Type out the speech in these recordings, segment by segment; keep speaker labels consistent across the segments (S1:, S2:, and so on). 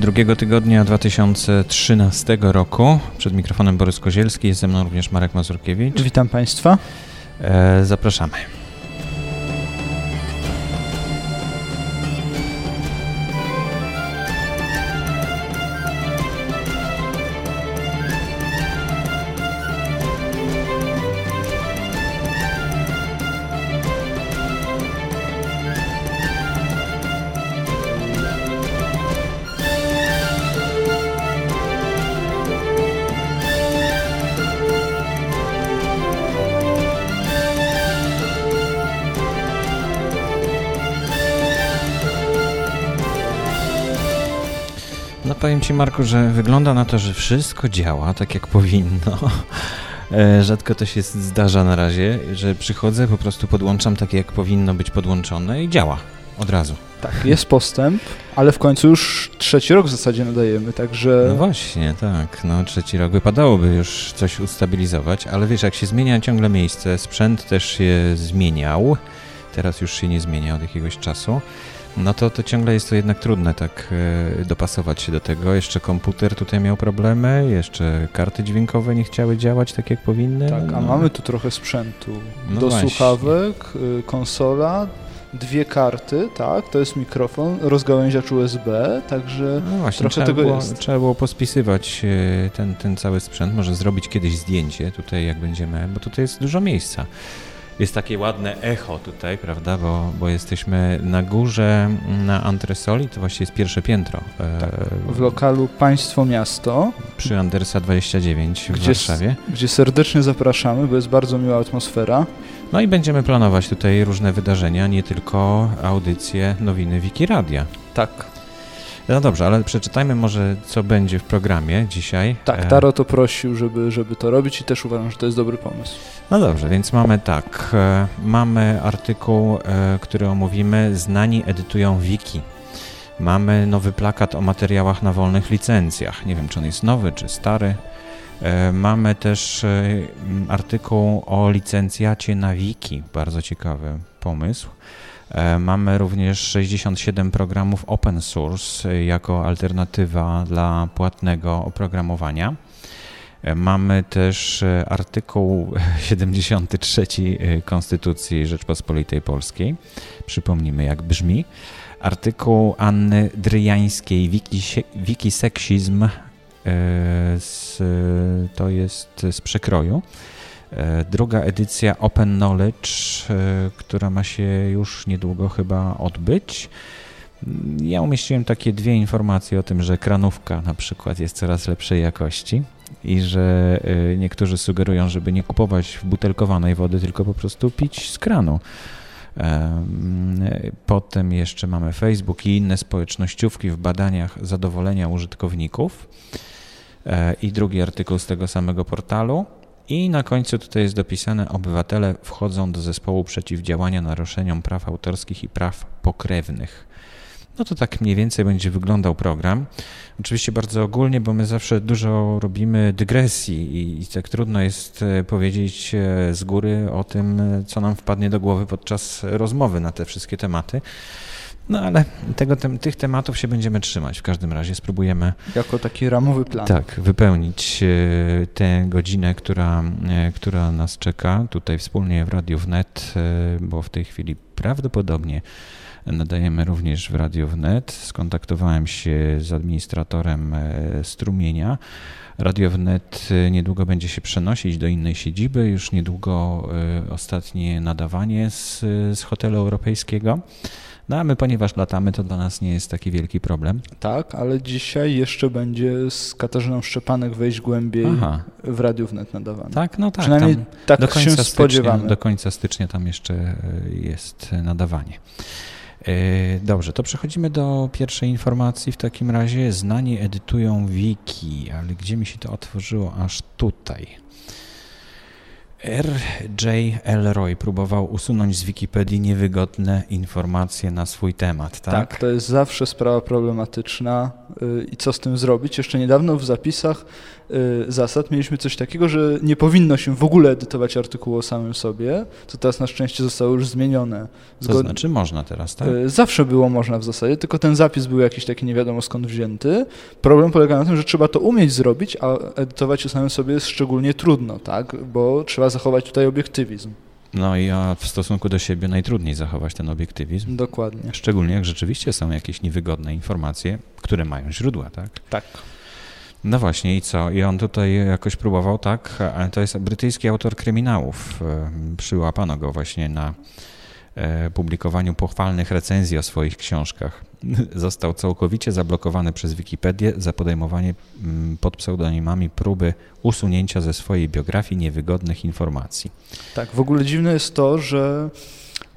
S1: Drugiego tygodnia 2013 roku. Przed mikrofonem Borys Kozielski, jest ze mną również Marek Mazurkiewicz.
S2: Witam Państwa.
S1: E, zapraszamy. Ci Marku, że wygląda na to, że wszystko działa tak jak powinno. E, Rzadko to się zdarza na razie, że przychodzę, po prostu podłączam tak jak powinno być podłączone i działa od razu.
S2: Tak, jest postęp, ale w końcu już trzeci rok w zasadzie nadajemy, także...
S1: No właśnie, tak. No trzeci rok wypadałoby już coś ustabilizować, ale wiesz, jak się zmienia ciągle miejsce, sprzęt też się zmieniał, teraz już się nie zmienia od jakiegoś czasu, no to, to ciągle jest to jednak trudne tak e, dopasować się do tego. Jeszcze komputer tutaj miał problemy, jeszcze karty dźwiękowe nie chciały działać tak jak powinny.
S2: Tak, a
S1: no.
S2: mamy tu trochę sprzętu.
S1: No
S2: Do
S1: właśnie.
S2: słuchawek, y, konsola, dwie karty, tak, to jest mikrofon, rozgałęziacz USB, także
S1: No właśnie,
S2: trochę
S1: trzeba,
S2: tego
S1: było,
S2: jest.
S1: trzeba było pospisywać e, ten, ten cały sprzęt, może zrobić kiedyś zdjęcie tutaj jak będziemy, bo tutaj jest dużo miejsca. Jest takie ładne echo tutaj, prawda, bo, bo jesteśmy na górze na antresoli, to właściwie jest pierwsze piętro e,
S2: Tak, w lokalu Państwo Miasto,
S1: przy Andersa 29 w
S2: Gdzie
S1: Warszawie.
S2: gdzie serdecznie zapraszamy, bo jest bardzo miła atmosfera.
S1: No i będziemy planować tutaj różne wydarzenia, nie tylko audycje nowiny Wikiradia.
S2: Tak,
S1: No dobrze, ale przeczytajmy może, co będzie w programie dzisiaj.
S2: tak,
S1: E,
S2: Taro to prosił, żeby, żeby to robić i też uważam, że to jest dobry pomysł.
S1: No dobrze, więc mamy tak. e, Mamy artykuł, e, który omówimy. Znani edytują wiki. Mamy nowy plakat o materiałach na wolnych licencjach. Nie wiem, czy on jest nowy, czy stary. Mamy też artykuł o licencjacie na wiki. Bardzo ciekawy pomysł. E, Mamy również 67 programów open source jako alternatywa dla płatnego oprogramowania. E, Mamy też e, artykuł 73 e, Konstytucji Rzeczpospolitej Polskiej. Przypomnimy, jak brzmi. Artykuł Anny Dryjańskiej, Wiki, Wikiseksizm, to jest z przekroju. E, Druga edycja Open Knowledge, e, która ma się już niedługo chyba odbyć. Ja umieściłem takie dwie informacje o tym, że kranówka na przykład jest coraz lepszej jakości i że y, niektórzy sugerują, żeby nie kupować butelkowanej wody, tylko po prostu pić z kranu. Em, Potem jeszcze mamy Facebook i inne społecznościówki w badaniach zadowolenia użytkowników. E, I drugi artykuł z tego samego portalu. I na końcu tutaj jest dopisane: Obywatele wchodzą do zespołu przeciwdziałania naruszeniom praw autorskich i praw pokrewnych. No to tak mniej więcej będzie wyglądał program. Oczywiście bardzo ogólnie, bo my zawsze dużo robimy dygresji i, i tak trudno jest e, powiedzieć e, z góry o tym, e, co nam wpadnie do głowy podczas rozmowy na te wszystkie tematy. No ale tego, tych tematów się będziemy trzymać. W każdym razie spróbujemy
S2: Jako taki ramowy plan.
S1: tak, wypełnić e, tę godzinę, która, e, która nas czeka tutaj wspólnie w Radiu Wnet, e, bo w tej chwili prawdopodobnie nadajemy również w Radiu Wnet. Skontaktowałem się z administratorem strumienia. Radio Wnet niedługo będzie się przenosić do innej siedziby, już niedługo ostatnie nadawanie z, z hotelu europejskiego. No a my, ponieważ latamy, to dla nas nie jest taki wielki problem.
S2: Tak, ale dzisiaj jeszcze będzie z Katarzyną Szczepanek wejść głębiej
S1: Aha,
S2: w Radiu Wnet nadawane.
S1: tak, no tak.
S2: Przynajmniej tak
S1: do
S2: się
S1: końca, stycznia,
S2: spodziewamy.
S1: do końca stycznia tam jeszcze e, jest nadawanie. E, Dobrze, to przechodzimy do pierwszej informacji. W takim razie znani edytują wiki, ale gdzie mi się to otworzyło? Aż tutaj. R.J. Elroy próbował usunąć z Wikipedii niewygodne informacje na swój temat, tak?
S2: Tak, to jest zawsze sprawa problematyczna y, i co z tym zrobić. Jeszcze niedawno w zapisach y, zasad mieliśmy coś takiego, że nie powinno się w ogóle edytować artykułu o samym sobie, co teraz na szczęście zostało już zmienione.
S1: Zgod... To znaczy można teraz, tak?
S2: Y, zawsze było można w zasadzie, tylko ten zapis był jakiś taki nie wiadomo skąd wzięty. Problem polega na tym, że trzeba to umieć zrobić, a edytować o samym sobie jest szczególnie trudno, tak? Bo trzeba zachować tutaj obiektywizm.
S1: No i a w stosunku do siebie najtrudniej zachować ten obiektywizm.
S2: Dokładnie.
S1: Szczególnie jak rzeczywiście są jakieś niewygodne informacje, które mają źródła, tak?
S2: Tak.
S1: No właśnie i co? I on tutaj jakoś próbował, tak? To jest brytyjski autor kryminałów. Przyłapano go właśnie na E, publikowaniu pochwalnych recenzji o swoich książkach. Został całkowicie zablokowany przez Wikipedię za podejmowanie mm, pod pseudonimami próby usunięcia ze swojej biografii niewygodnych informacji.
S2: Tak, w ogóle dziwne jest to, że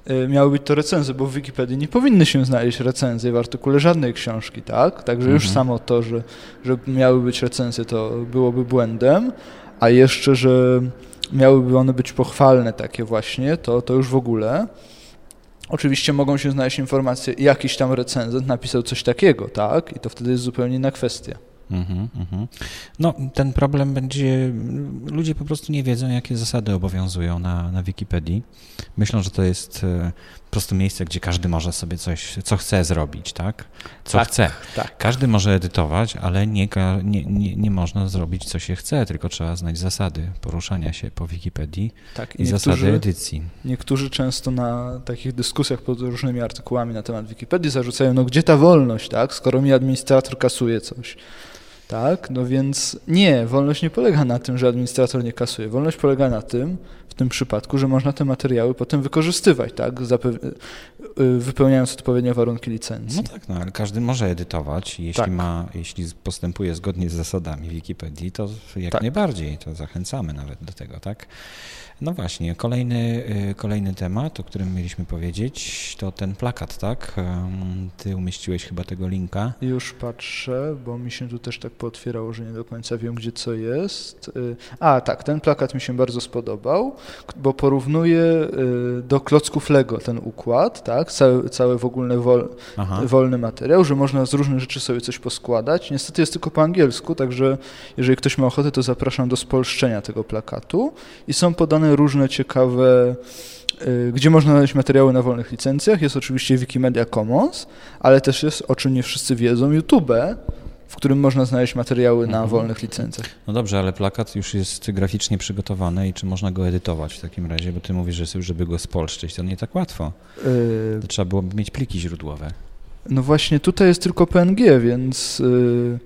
S2: e, miały być to recenzje, bo w Wikipedii nie powinny się znaleźć recenzje w artykule żadnej książki, tak? Także już mhm. samo to, że, że miały być recenzje, to byłoby błędem, a jeszcze, że miałyby one być pochwalne takie właśnie, to, to już w ogóle. Oczywiście mogą się znaleźć informacje, jakiś tam recenzent napisał coś takiego, tak? I to wtedy jest zupełnie inna kwestia. Mm -hmm.
S1: No, ten problem będzie. Ludzie po prostu nie wiedzą, jakie zasady obowiązują na, na Wikipedii. Myślą, że to jest e, prostu miejsce, gdzie każdy może sobie coś, co chce zrobić, tak? Co
S2: tak,
S1: chce.
S2: Tak.
S1: Każdy może edytować, ale nie, nie, nie, nie można zrobić, co się chce, tylko trzeba znać zasady poruszania się po Wikipedii tak, i, i zasady edycji.
S2: Niektórzy często na takich dyskusjach pod różnymi artykułami na temat Wikipedii zarzucają, no gdzie ta wolność, tak? Skoro mi administrator kasuje coś. Tak, no więc nie, wolność nie polega na tym, że administrator nie kasuje. Wolność polega na tym, w tym przypadku, że można te materiały potem wykorzystywać, tak, y, wypełniając odpowiednio warunki licencji.
S1: No tak, no, ale każdy może edytować. Jeśli, tak. ma, jeśli postępuje zgodnie z zasadami Wikipedii, to jak tak. najbardziej, to zachęcamy nawet do tego, tak. No właśnie, kolejny, y, kolejny temat, o którym mieliśmy powiedzieć, to ten plakat, tak? Ty umieściłeś chyba tego linka.
S2: Już patrzę, bo mi się tu też tak pootwierało, że nie do końca wiem, gdzie co jest. Y, a, tak, ten plakat mi się bardzo spodobał, bo porównuje y, do klocków Lego ten układ, tak? Cały, cały w ogóle wol, wolny materiał, że można z różnych rzeczy sobie coś poskładać. Niestety jest tylko po angielsku, także jeżeli ktoś ma ochotę, to zapraszam do spolszczenia tego plakatu. I są podane różne ciekawe, y, gdzie można znaleźć materiały na wolnych licencjach. Jest oczywiście Wikimedia Commons, ale też jest, o czym nie wszyscy wiedzą, YouTube, w którym można znaleźć materiały na mhm. wolnych licencjach.
S1: No dobrze, ale plakat już jest graficznie przygotowany i czy można go edytować w takim razie? Bo ty mówisz, że żeby go spolszczyć, to nie tak łatwo. Yy... Trzeba byłoby mieć pliki źródłowe.
S2: No właśnie, tutaj jest tylko PNG, więc... Yy...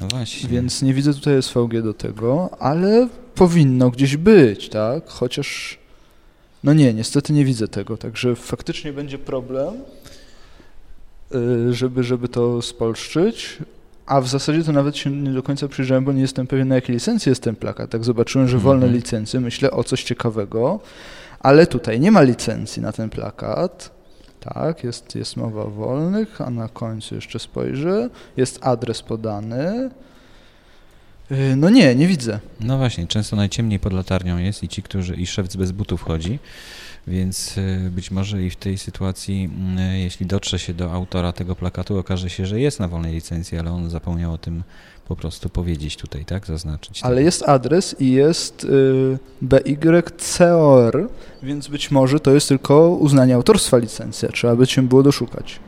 S2: No właśnie. Więc nie widzę tutaj SVG do tego, ale powinno gdzieś być, tak? Chociaż, no nie, niestety nie widzę tego, także faktycznie będzie problem, y, żeby, żeby to spolszczyć, a w zasadzie to nawet się nie do końca przyjrzałem, bo nie jestem pewien, na jakiej licencji jest ten plakat. Tak zobaczyłem, że wolne mhm. licencje, myślę o coś ciekawego, ale tutaj nie ma licencji na ten plakat. Tak, jest, jest mowa o wolnych, a na końcu jeszcze spojrzę. Jest adres podany. Y, no nie, nie widzę.
S1: No właśnie, często najciemniej pod latarnią jest i ci, którzy i szewc bez butów chodzi, więc y, być może i w tej sytuacji, y, jeśli dotrze się do autora tego plakatu, okaże się, że jest na wolnej licencji, ale on zapomniał o tym po prostu powiedzieć tutaj, tak? Zaznaczyć.
S2: Ale jest adres i jest y, BYCOR, więc być może to jest tylko uznanie autorstwa licencja. Trzeba by się było doszukać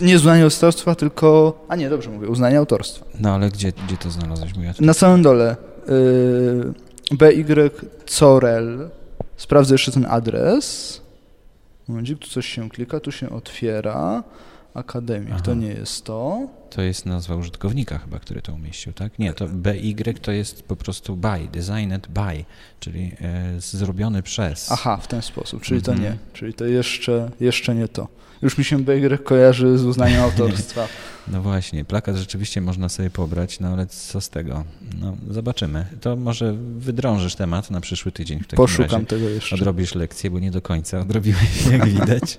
S2: nie uznanie autorstwa, tylko... A nie, dobrze mówię, uznanie autorstwa.
S1: No ale gdzie, gdzie to znalazłeś? Ja
S2: Na samym dole. Yy, BY Corel. Sprawdzę jeszcze ten adres. Momencik, tu coś się klika, tu się otwiera. Akademik, Aha. to nie jest to.
S1: To jest nazwa użytkownika chyba, który to umieścił, tak? Nie, to BY to jest po prostu by, designed by, czyli e, zrobiony przez.
S2: Aha, w ten sposób, czyli to mhm. nie, czyli to jeszcze, jeszcze nie to. Już mi się BY kojarzy z uznaniem autorstwa.
S1: No właśnie, plakat rzeczywiście można sobie pobrać, no ale co z tego? No zobaczymy. To może wydrążysz temat na przyszły tydzień w takim
S2: Poszukam
S1: razie.
S2: tego jeszcze.
S1: Odrobisz lekcję, bo nie do końca odrobiłeś, jak widać.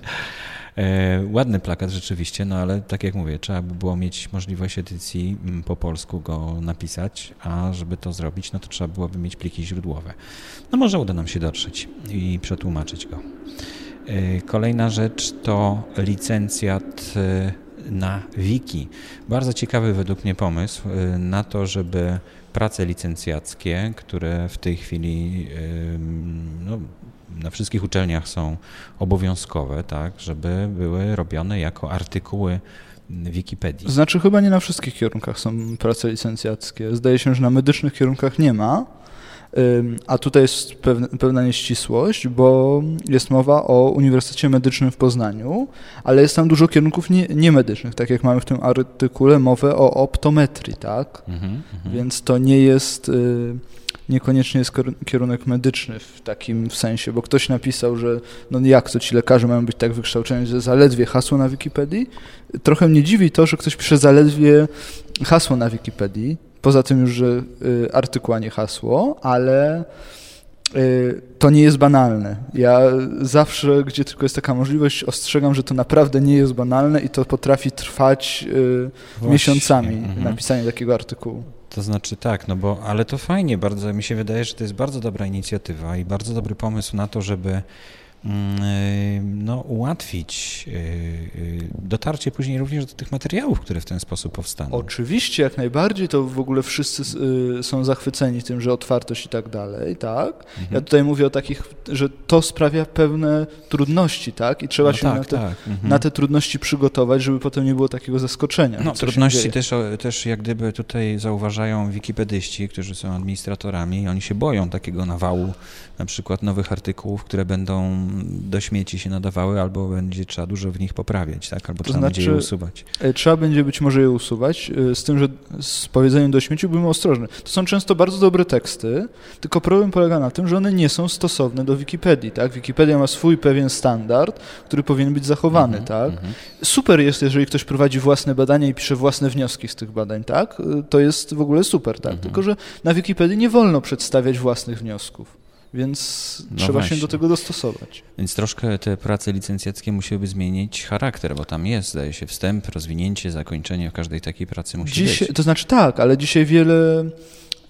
S1: E, ładny plakat rzeczywiście, no ale tak jak mówię, trzeba by było mieć możliwość edycji mm, po polsku go napisać, a żeby to zrobić, no to trzeba byłoby mieć pliki źródłowe. No może uda nam się dotrzeć i przetłumaczyć go. E, kolejna rzecz to licencjat e, na wiki. Bardzo ciekawy według mnie pomysł na to, żeby prace licencjackie, które w tej chwili no, na wszystkich uczelniach są obowiązkowe, tak, żeby były robione jako artykuły Wikipedii.
S2: Znaczy chyba nie na wszystkich kierunkach są prace licencjackie. Zdaje się, że na medycznych kierunkach nie ma. A tutaj jest pewna, pewna nieścisłość, bo jest mowa o Uniwersytecie Medycznym w Poznaniu, ale jest tam dużo kierunków nie, niemedycznych, tak jak mamy w tym artykule mowę o optometrii, tak? Mhm, mhm. Więc to nie jest y, niekoniecznie jest kierunek medyczny w takim sensie, bo ktoś napisał, że no jak to ci lekarze mają być tak wykształceni, że zaledwie hasło na Wikipedii. Trochę mnie dziwi to, że ktoś pisze zaledwie hasło na Wikipedii, poza tym już, że y, artykuł, a nie hasło, ale y, to nie jest banalne. Ja zawsze, gdzie tylko jest taka możliwość, ostrzegam, że to naprawdę nie jest banalne i to potrafi trwać y, miesiącami mhm. napisanie takiego artykułu.
S1: To znaczy tak, no bo, ale to fajnie, bardzo mi się wydaje, że to jest bardzo dobra inicjatywa i bardzo dobry pomysł na to, żeby no, ułatwić y, y, dotarcie później również do tych materiałów, które w ten sposób powstaną.
S2: Oczywiście, jak najbardziej, to w ogóle wszyscy są zachwyceni tym, że otwartość i tak dalej, tak? Mhm. Ja tutaj mówię o takich, że to sprawia pewne trudności, tak? I trzeba no się tak, na, te, tak. Mhm. na, te, trudności przygotować, żeby potem nie było takiego zaskoczenia.
S1: No, trudności też, też jak gdyby tutaj zauważają wikipedyści, którzy są administratorami, oni się boją takiego nawału na przykład nowych artykułów, które będą do śmieci się nadawały, albo będzie trzeba dużo w nich poprawiać, tak? albo to trzeba znaczy, będzie je usuwać.
S2: E, trzeba będzie być może je usuwać, e, z tym, że z powiedzeniem do śmieci byłem ostrożny. To są często bardzo dobre teksty, tylko problem polega na tym, że one nie są stosowne do Wikipedii. Tak? Wikipedia ma swój pewien standard, który powinien być zachowany. Mm -hmm, tak? Mm -hmm. Super jest, jeżeli ktoś prowadzi własne badania i pisze własne wnioski z tych badań. Tak? E, to jest w ogóle super. Tak? Mm -hmm. Tylko, że na Wikipedii nie wolno przedstawiać własnych wniosków więc no trzeba właśnie. się do tego dostosować.
S1: Więc troszkę te prace licencjackie musiałyby zmienić charakter, bo tam jest, zdaje się, wstęp, rozwinięcie, zakończenie w każdej takiej pracy musi
S2: dzisiaj,
S1: być.
S2: To znaczy tak, ale dzisiaj wiele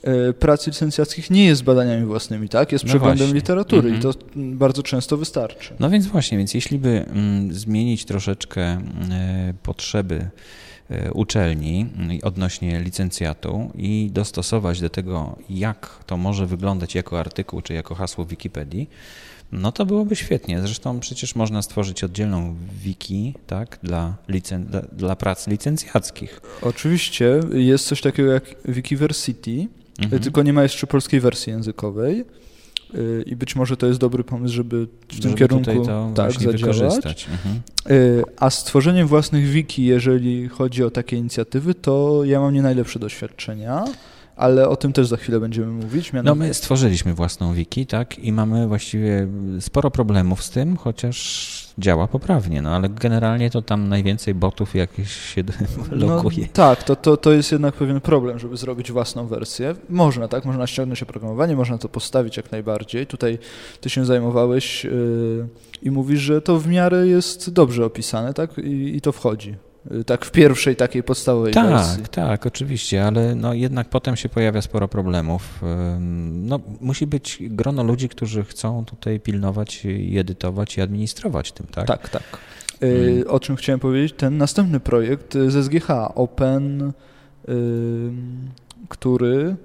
S2: e, prac licencjackich nie jest badaniami własnymi, tak? Jest no przeglądem właśnie. literatury mm -hmm. i to bardzo często wystarczy.
S1: No więc właśnie, więc jeśli by mm, zmienić troszeczkę mm, e, potrzeby uczelni odnośnie licencjatu i dostosować do tego, jak to może wyglądać jako artykuł czy jako hasło w Wikipedii, no to byłoby świetnie. Zresztą przecież można stworzyć oddzielną wiki tak, dla, licen- dla, dla prac licencjackich.
S2: Oczywiście jest coś takiego jak Wikiversity, mhm. tylko nie ma jeszcze polskiej wersji językowej. I być może to jest dobry pomysł, żeby w żeby tym kierunku tak, zadziałać. Mhm. Y, a stworzeniem własnych wiki, jeżeli chodzi o takie inicjatywy, to ja mam nie najlepsze doświadczenia ale o tym też za chwilę będziemy mówić.
S1: Mianowicie... No my stworzyliśmy własną wiki, tak, i mamy właściwie sporo problemów z tym, chociaż działa poprawnie, no ale generalnie to tam najwięcej botów jakieś się no, lokuje.
S2: tak, to, to, to jest jednak pewien problem, żeby zrobić własną wersję. Można, tak, można ściągnąć oprogramowanie, można to postawić jak najbardziej. Tutaj ty się zajmowałeś yy, i mówisz, że to w miarę jest dobrze opisane, tak, i, i to wchodzi. Y, tak w pierwszej takiej podstawowej
S1: tak,
S2: wersji.
S1: Tak, tak, oczywiście, ale no jednak potem się pojawia sporo problemów. No, musi być grono ludzi, którzy chcą tutaj pilnować i edytować i administrować tym, tak?
S2: Tak, tak. Y, hmm. O czym chciałem powiedzieć, ten następny projekt z SGH, Open, który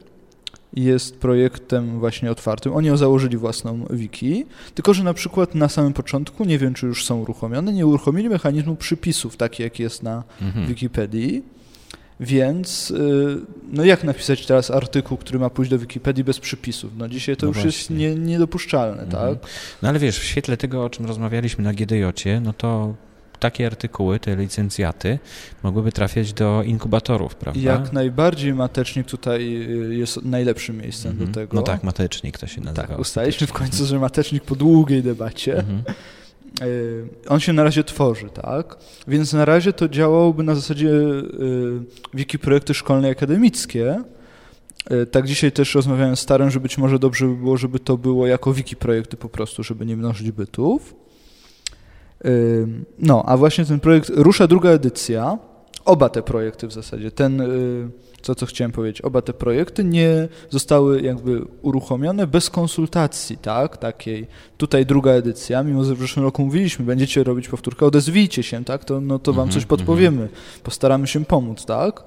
S2: jest projektem właśnie otwartym. Oni założyli własną wiki, tylko że na przykład na samym początku, nie wiem czy już są uruchomione, nie uruchomili mechanizmu przypisów, taki jak jest na mhm. Wikipedii. Więc y, no jak napisać teraz artykuł, który ma pójść do Wikipedii bez przypisów? No dzisiaj to no już właśnie. jest nie, niedopuszczalne, mhm. tak?
S1: No ale wiesz, w świetle tego, o czym rozmawialiśmy na GDJ, no to takie artykuły, te licencjaty mogłyby trafiać do inkubatorów, prawda?
S2: Jak najbardziej matecznik tutaj y, jest najlepszym miejscem do mhm. tego.
S1: No tak, matecznik to się nazywa.
S2: Tak, ustaliliśmy w końcu, że matecznik po długiej debacie mhm. Y, on się na razie tworzy, tak? Więc na razie to działałoby na zasadzie y, wiki projekty szkolne i akademickie. Tak dzisiaj też rozmawiałem z Starym, że być może dobrze by było, żeby to było jako wiki projekty po prostu, żeby nie mnożyć bytów. No, a właśnie ten projekt, rusza druga edycja, oba te projekty w zasadzie, ten, co, co chciałem powiedzieć, oba te projekty nie zostały jakby uruchomione bez konsultacji, tak, takiej. Tutaj druga edycja, mimo że w zeszłym roku mówiliśmy, będziecie robić powtórkę, odezwijcie się, tak, to, no to wam coś mhm, podpowiemy, mhm. postaramy się pomóc, tak.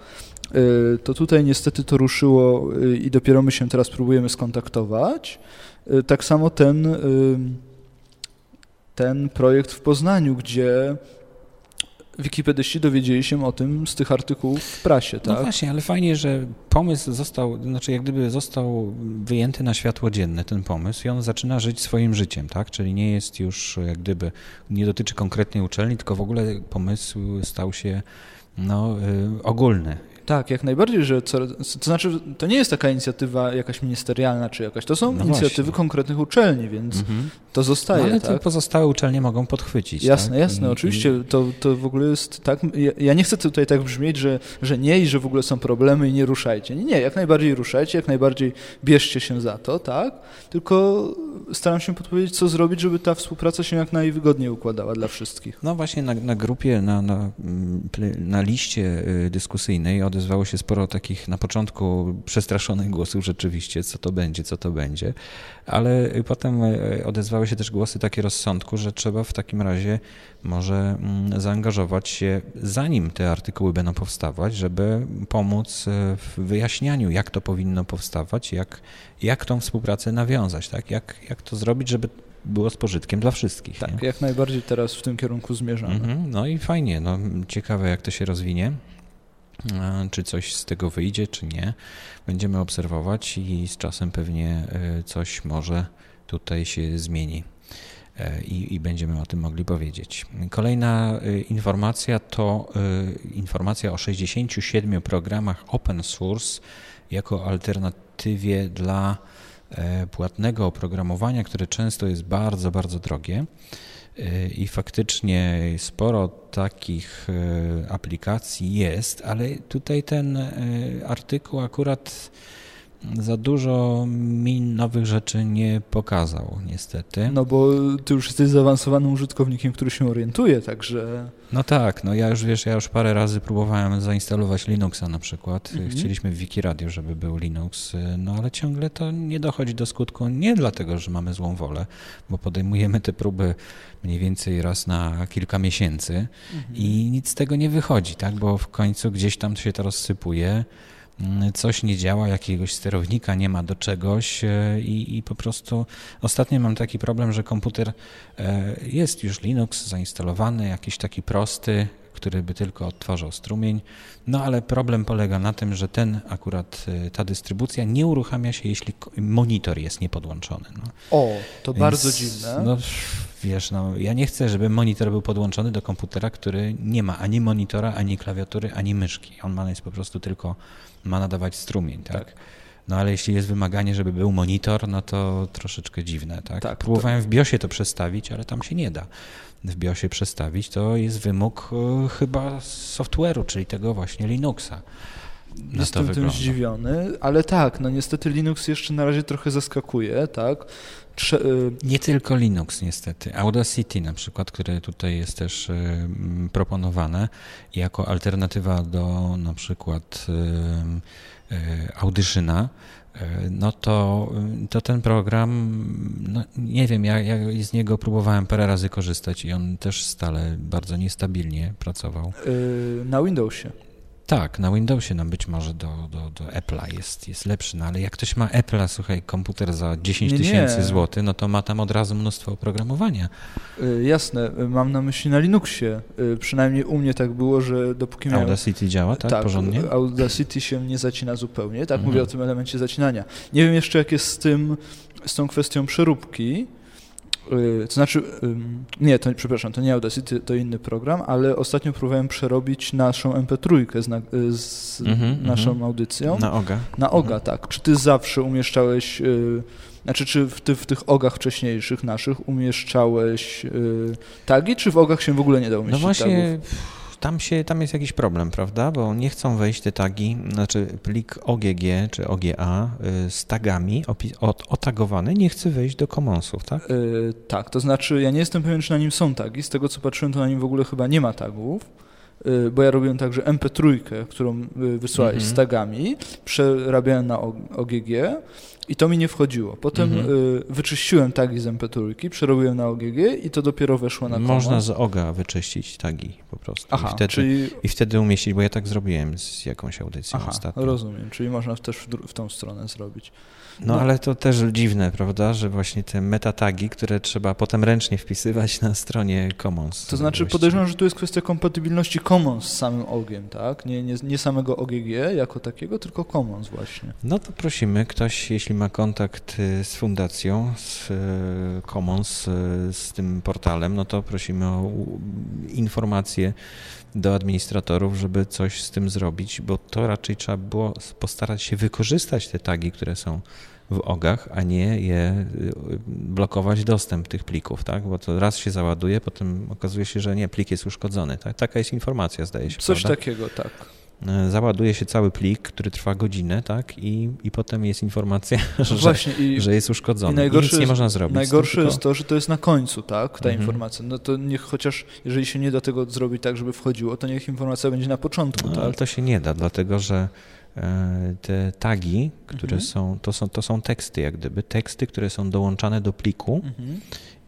S2: Y, to tutaj niestety to ruszyło y, i dopiero my się teraz próbujemy skontaktować. Y, tak samo ten, ten projekt w Poznaniu, gdzie wikipedyści dowiedzieli się o tym z tych artykułów w prasie, no tak?
S1: No właśnie, ale fajnie, że pomysł został, znaczy jak gdyby został wyjęty na światło dzienne, ten pomysł i on zaczyna żyć swoim życiem, tak? Czyli nie jest już jak gdyby, nie dotyczy konkretnej uczelni, tylko w ogóle pomysł stał się no, ogólny
S2: tak, jak najbardziej, że co, to znaczy, to nie jest taka inicjatywa jakaś ministerialna czy jakaś, to są no inicjatywy konkretnych uczelni, więc mhm. To zostaje. No
S1: ale
S2: tak?
S1: pozostałe uczelnie mogą podchwycić.
S2: Jasne,
S1: tak?
S2: jasne, oczywiście, to, to w ogóle jest tak, ja, ja, nie chcę tutaj tak brzmieć, że, że nie i że w ogóle są problemy i nie ruszajcie. Nie, nie, jak najbardziej ruszajcie, jak najbardziej bierzcie się za to, tak, tylko staram się podpowiedzieć, co zrobić, żeby ta współpraca się jak najwygodniej układała dla wszystkich.
S1: No właśnie na, na grupie, na, na, na liście y, dyskusyjnej od odezwało się sporo takich na początku przestraszonych głosów rzeczywiście, co to będzie, co to będzie, ale potem e, odezwały się też głosy takie rozsądku, że trzeba w takim razie może mm, zaangażować się, zanim te artykuły będą powstawać, żeby pomóc e, w wyjaśnianiu, jak to powinno powstawać, jak, jak tą współpracę nawiązać, tak? jak, jak to zrobić, żeby było z pożytkiem dla wszystkich.
S2: Tak, nie? jak najbardziej teraz w tym kierunku zmierzamy. Mhm,
S1: no i fajnie, no, ciekawe jak to się rozwinie. E, czy coś z tego wyjdzie, czy nie. Będziemy obserwować i z czasem pewnie e, coś może tutaj się zmieni. E, I, i, będziemy o tym mogli powiedzieć. Kolejna informacja to informacja o 67 programach open source jako alternatywie dla płatnego oprogramowania, które często jest bardzo, bardzo drogie. I faktycznie sporo takich e, aplikacji jest, ale tutaj ten e, artykuł akurat za dużo mi nowych rzeczy nie pokazał, niestety.
S2: No bo ty już jesteś zaawansowanym użytkownikiem, który się orientuje, także...
S1: No tak, no ja już wiesz, ja już parę razy próbowałem zainstalować Linuxa na przykład. Mhm. Chcieliśmy w Wikiradio, żeby był Linux, no ale ciągle to nie dochodzi do skutku, nie dlatego, że mamy złą wolę, bo podejmujemy te próby mniej więcej raz na kilka miesięcy mhm. i nic z tego nie wychodzi, tak, bo w końcu gdzieś tam się to rozsypuje, coś nie działa, jakiegoś sterownika nie ma do czegoś e, i, i, po prostu ostatnio mam taki problem, że komputer e, jest już Linux zainstalowany, jakiś taki prosty, który by tylko odtwarzał strumień, no ale problem polega na tym, że ten akurat, e, ta dystrybucja nie uruchamia się, jeśli monitor jest niepodłączony. No.
S2: O, to Więc, bardzo dziwne.
S1: No, wiesz, no, ja nie chcę, żeby monitor był podłączony do komputera, który nie ma ani monitora, ani klawiatury, ani myszki. On ma jest po prostu tylko ma nadawać strumień, tak? tak? No ale jeśli jest wymaganie, żeby był monitor, no to troszeczkę dziwne, tak? tak Próbowałem to... w BIOSie to przestawić, ale tam się nie da w BIOSie przestawić. To jest wymóg y, chyba software'u, czyli tego właśnie Linuxa.
S2: Na Jestem tym zdziwiony, ale tak, no niestety Linux jeszcze na razie trochę zaskakuje, tak?
S1: Y, nie tylko Linux niestety. Audacity na przykład, które tutaj jest też y, proponowane jako alternatywa do na przykład y, Audyżyna, no to, to ten program, no nie wiem, ja, ja z niego próbowałem parę razy korzystać i on też stale bardzo niestabilnie pracował.
S2: Na Windowsie.
S1: Tak, na Windowsie nam być może do, do, do Apple'a jest, jest lepszy, no ale jak ktoś ma Apple'a, słuchaj, komputer za 10 tysięcy złotych, no to ma tam od razu mnóstwo oprogramowania.
S2: Y, jasne, y, mam na myśli na Linuxie. Y, przynajmniej u mnie tak było, że dopóki miałem...
S1: Audacity działa, tak, tak porządnie?
S2: Audacity się nie zacina zupełnie, tak, mhm. mówię o tym elemencie zacinania. Nie wiem jeszcze, jak jest z tym, z tą kwestią przeróbki, to znaczy, nie, to przepraszam, to nie Audacity, to inny program, ale ostatnio próbowałem przerobić naszą MP3 z, na, y, z mm -hmm, naszą mm -hmm. audycją.
S1: Na OGA.
S2: Na OGA, mm -hmm. tak. Czy ty zawsze umieszczałeś, y, znaczy czy w, ty, w tych OGach wcześniejszych naszych umieszczałeś tagi, czy w OGach się w ogóle nie dało umieścić
S1: No właśnie,
S2: tagów?
S1: Tam, się, tam jest jakiś problem, prawda? Bo nie chcą wejść te tagi, znaczy plik OGG czy OGA y, z tagami otagowany nie chce wejść do Commonsów, tak? Yy,
S2: tak, to znaczy ja nie jestem pewien, czy na nim są tagi. Z tego co patrzyłem, to na nim w ogóle chyba nie ma tagów. Y, bo ja robiłem także MP3, którą y, wysłałeś mm -hmm. z tagami, przerabiałem na OGG i to mi nie wchodziło. Potem mm -hmm. wyczyściłem tagi z MP3, przerobiłem na OGG i to dopiero weszło na
S1: Common. Można z OGA wyczyścić tagi po prostu. Aha, I wtedy, czyli... I wtedy umieścić, bo ja tak zrobiłem z jakąś audycją Aha, ostatnio.
S2: rozumiem, czyli można też w, w tą stronę zrobić.
S1: No, no, ale to też dziwne, prawda, że właśnie te metatagi, które trzeba potem ręcznie wpisywać na stronie Commons.
S2: To znaczy właściwie. podejrzewam, że tu jest kwestia kompatybilności Commons z samym OGiem, tak? Nie, nie, nie samego OGG jako takiego, tylko Commons właśnie.
S1: No to prosimy, ktoś, jeśli ma kontakt y, z fundacją, z y, Commons, y, z tym portalem, no to prosimy o informacje do administratorów, żeby coś z tym zrobić, bo to raczej trzeba było postarać się wykorzystać te tagi, które są w ogach, a nie je y, blokować dostęp tych plików, tak? Bo to raz się załaduje, potem okazuje się, że nie, plik jest uszkodzony. Tak? Taka jest informacja, zdaje się.
S2: Coś
S1: prawda?
S2: takiego, tak.
S1: E, załaduje się cały plik, który trwa godzinę, tak? I, i potem jest informacja, że, Właśnie, i, że jest uszkodzony. I, najgorsze I nic nie można zrobić.
S2: Najgorsze tylko... jest to, że to jest na końcu, tak? Ta mhm. informacja. No to niech chociaż, jeżeli się nie da tego zrobić tak, żeby wchodziło, to niech informacja będzie na początku. No, tak?
S1: Ale to się nie da, dlatego że te tagi, które mhm. są to, są, to są teksty, jak gdyby, teksty, które są dołączane do pliku mhm.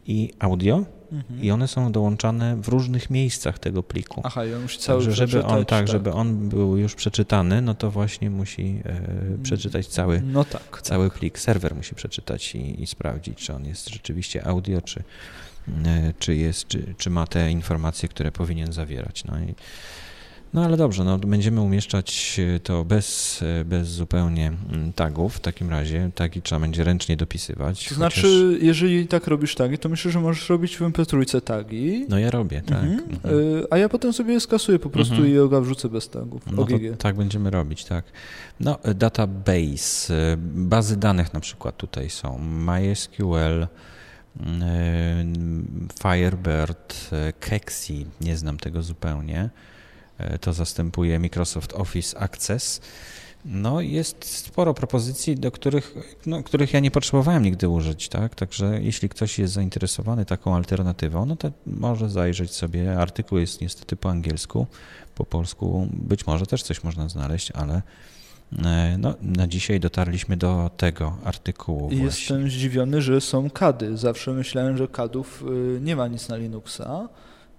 S1: i audio Mhm. I one są dołączane w różnych miejscach tego pliku.
S2: Aha, i on musi cały
S1: Także, żeby on, tak, tak, żeby on był już przeczytany, no to właśnie musi e, przeczytać cały, no tak, cały tak. plik. Serwer musi przeczytać i, i, sprawdzić, czy on jest rzeczywiście audio, czy, e, czy, jest, czy, czy ma te informacje, które powinien zawierać. No i no ale dobrze, no, będziemy umieszczać e, to bez, e, bez zupełnie mm, tagów. W takim razie tagi trzeba będzie ręcznie dopisywać.
S2: To znaczy, chociaż... jeżeli tak robisz tagi, to myślę, że możesz robić w MP3 tagi.
S1: No ja robię, tak. Mhm.
S2: Mhm. E, a ja potem sobie skasuję po prostu mhm. i OGA wrzucę bez tagów.
S1: No tak będziemy robić, tak. No, database, bazy danych na przykład tutaj są. MySQL, Firebird, Kexi, nie znam tego zupełnie. E, to zastępuje Microsoft Office Access. No, jest sporo propozycji, do których, no, których ja nie potrzebowałem nigdy użyć, tak? Także jeśli ktoś jest zainteresowany taką alternatywą, no to może zajrzeć sobie. Artykuł jest niestety po angielsku, po polsku być może też coś można znaleźć, ale e, no, na dzisiaj dotarliśmy do tego artykułu.
S2: Właśnie. Jestem zdziwiony, że są kady. Zawsze myślałem, że kadów y, nie ma nic na Linuxa.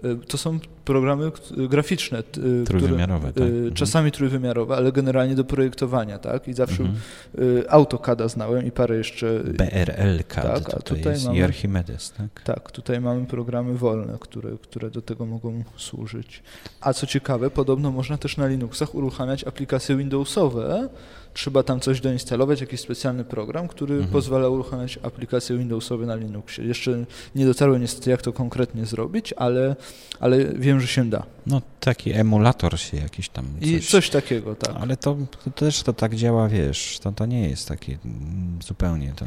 S2: Y, to są programy graficzne.
S1: Y, trójwymiarowe, które,
S2: tak. Czasami trójwymiarowe, ale generalnie do projektowania, tak? I zawsze mhm. AutoCADa znałem i parę jeszcze...
S1: BRL CAD, tak, tutaj, tutaj jest mamy, i Archimedes, tak?
S2: Tak, tutaj mamy programy wolne, które, które do tego mogą służyć. A co ciekawe, podobno można też na Linuxach uruchamiać aplikacje Windowsowe, trzeba tam coś doinstalować, jakiś specjalny program, który mhm. pozwala uruchamiać aplikacje Windowsowe na Linuxie. Jeszcze nie dotarłem niestety, jak to konkretnie zrobić, ale, ale wiem, że się da.
S1: No taki emulator się jakiś tam...
S2: Coś, I coś takiego, tak.
S1: Ale to, to, też to tak działa, wiesz, to, to nie jest takie mm, zupełnie... To,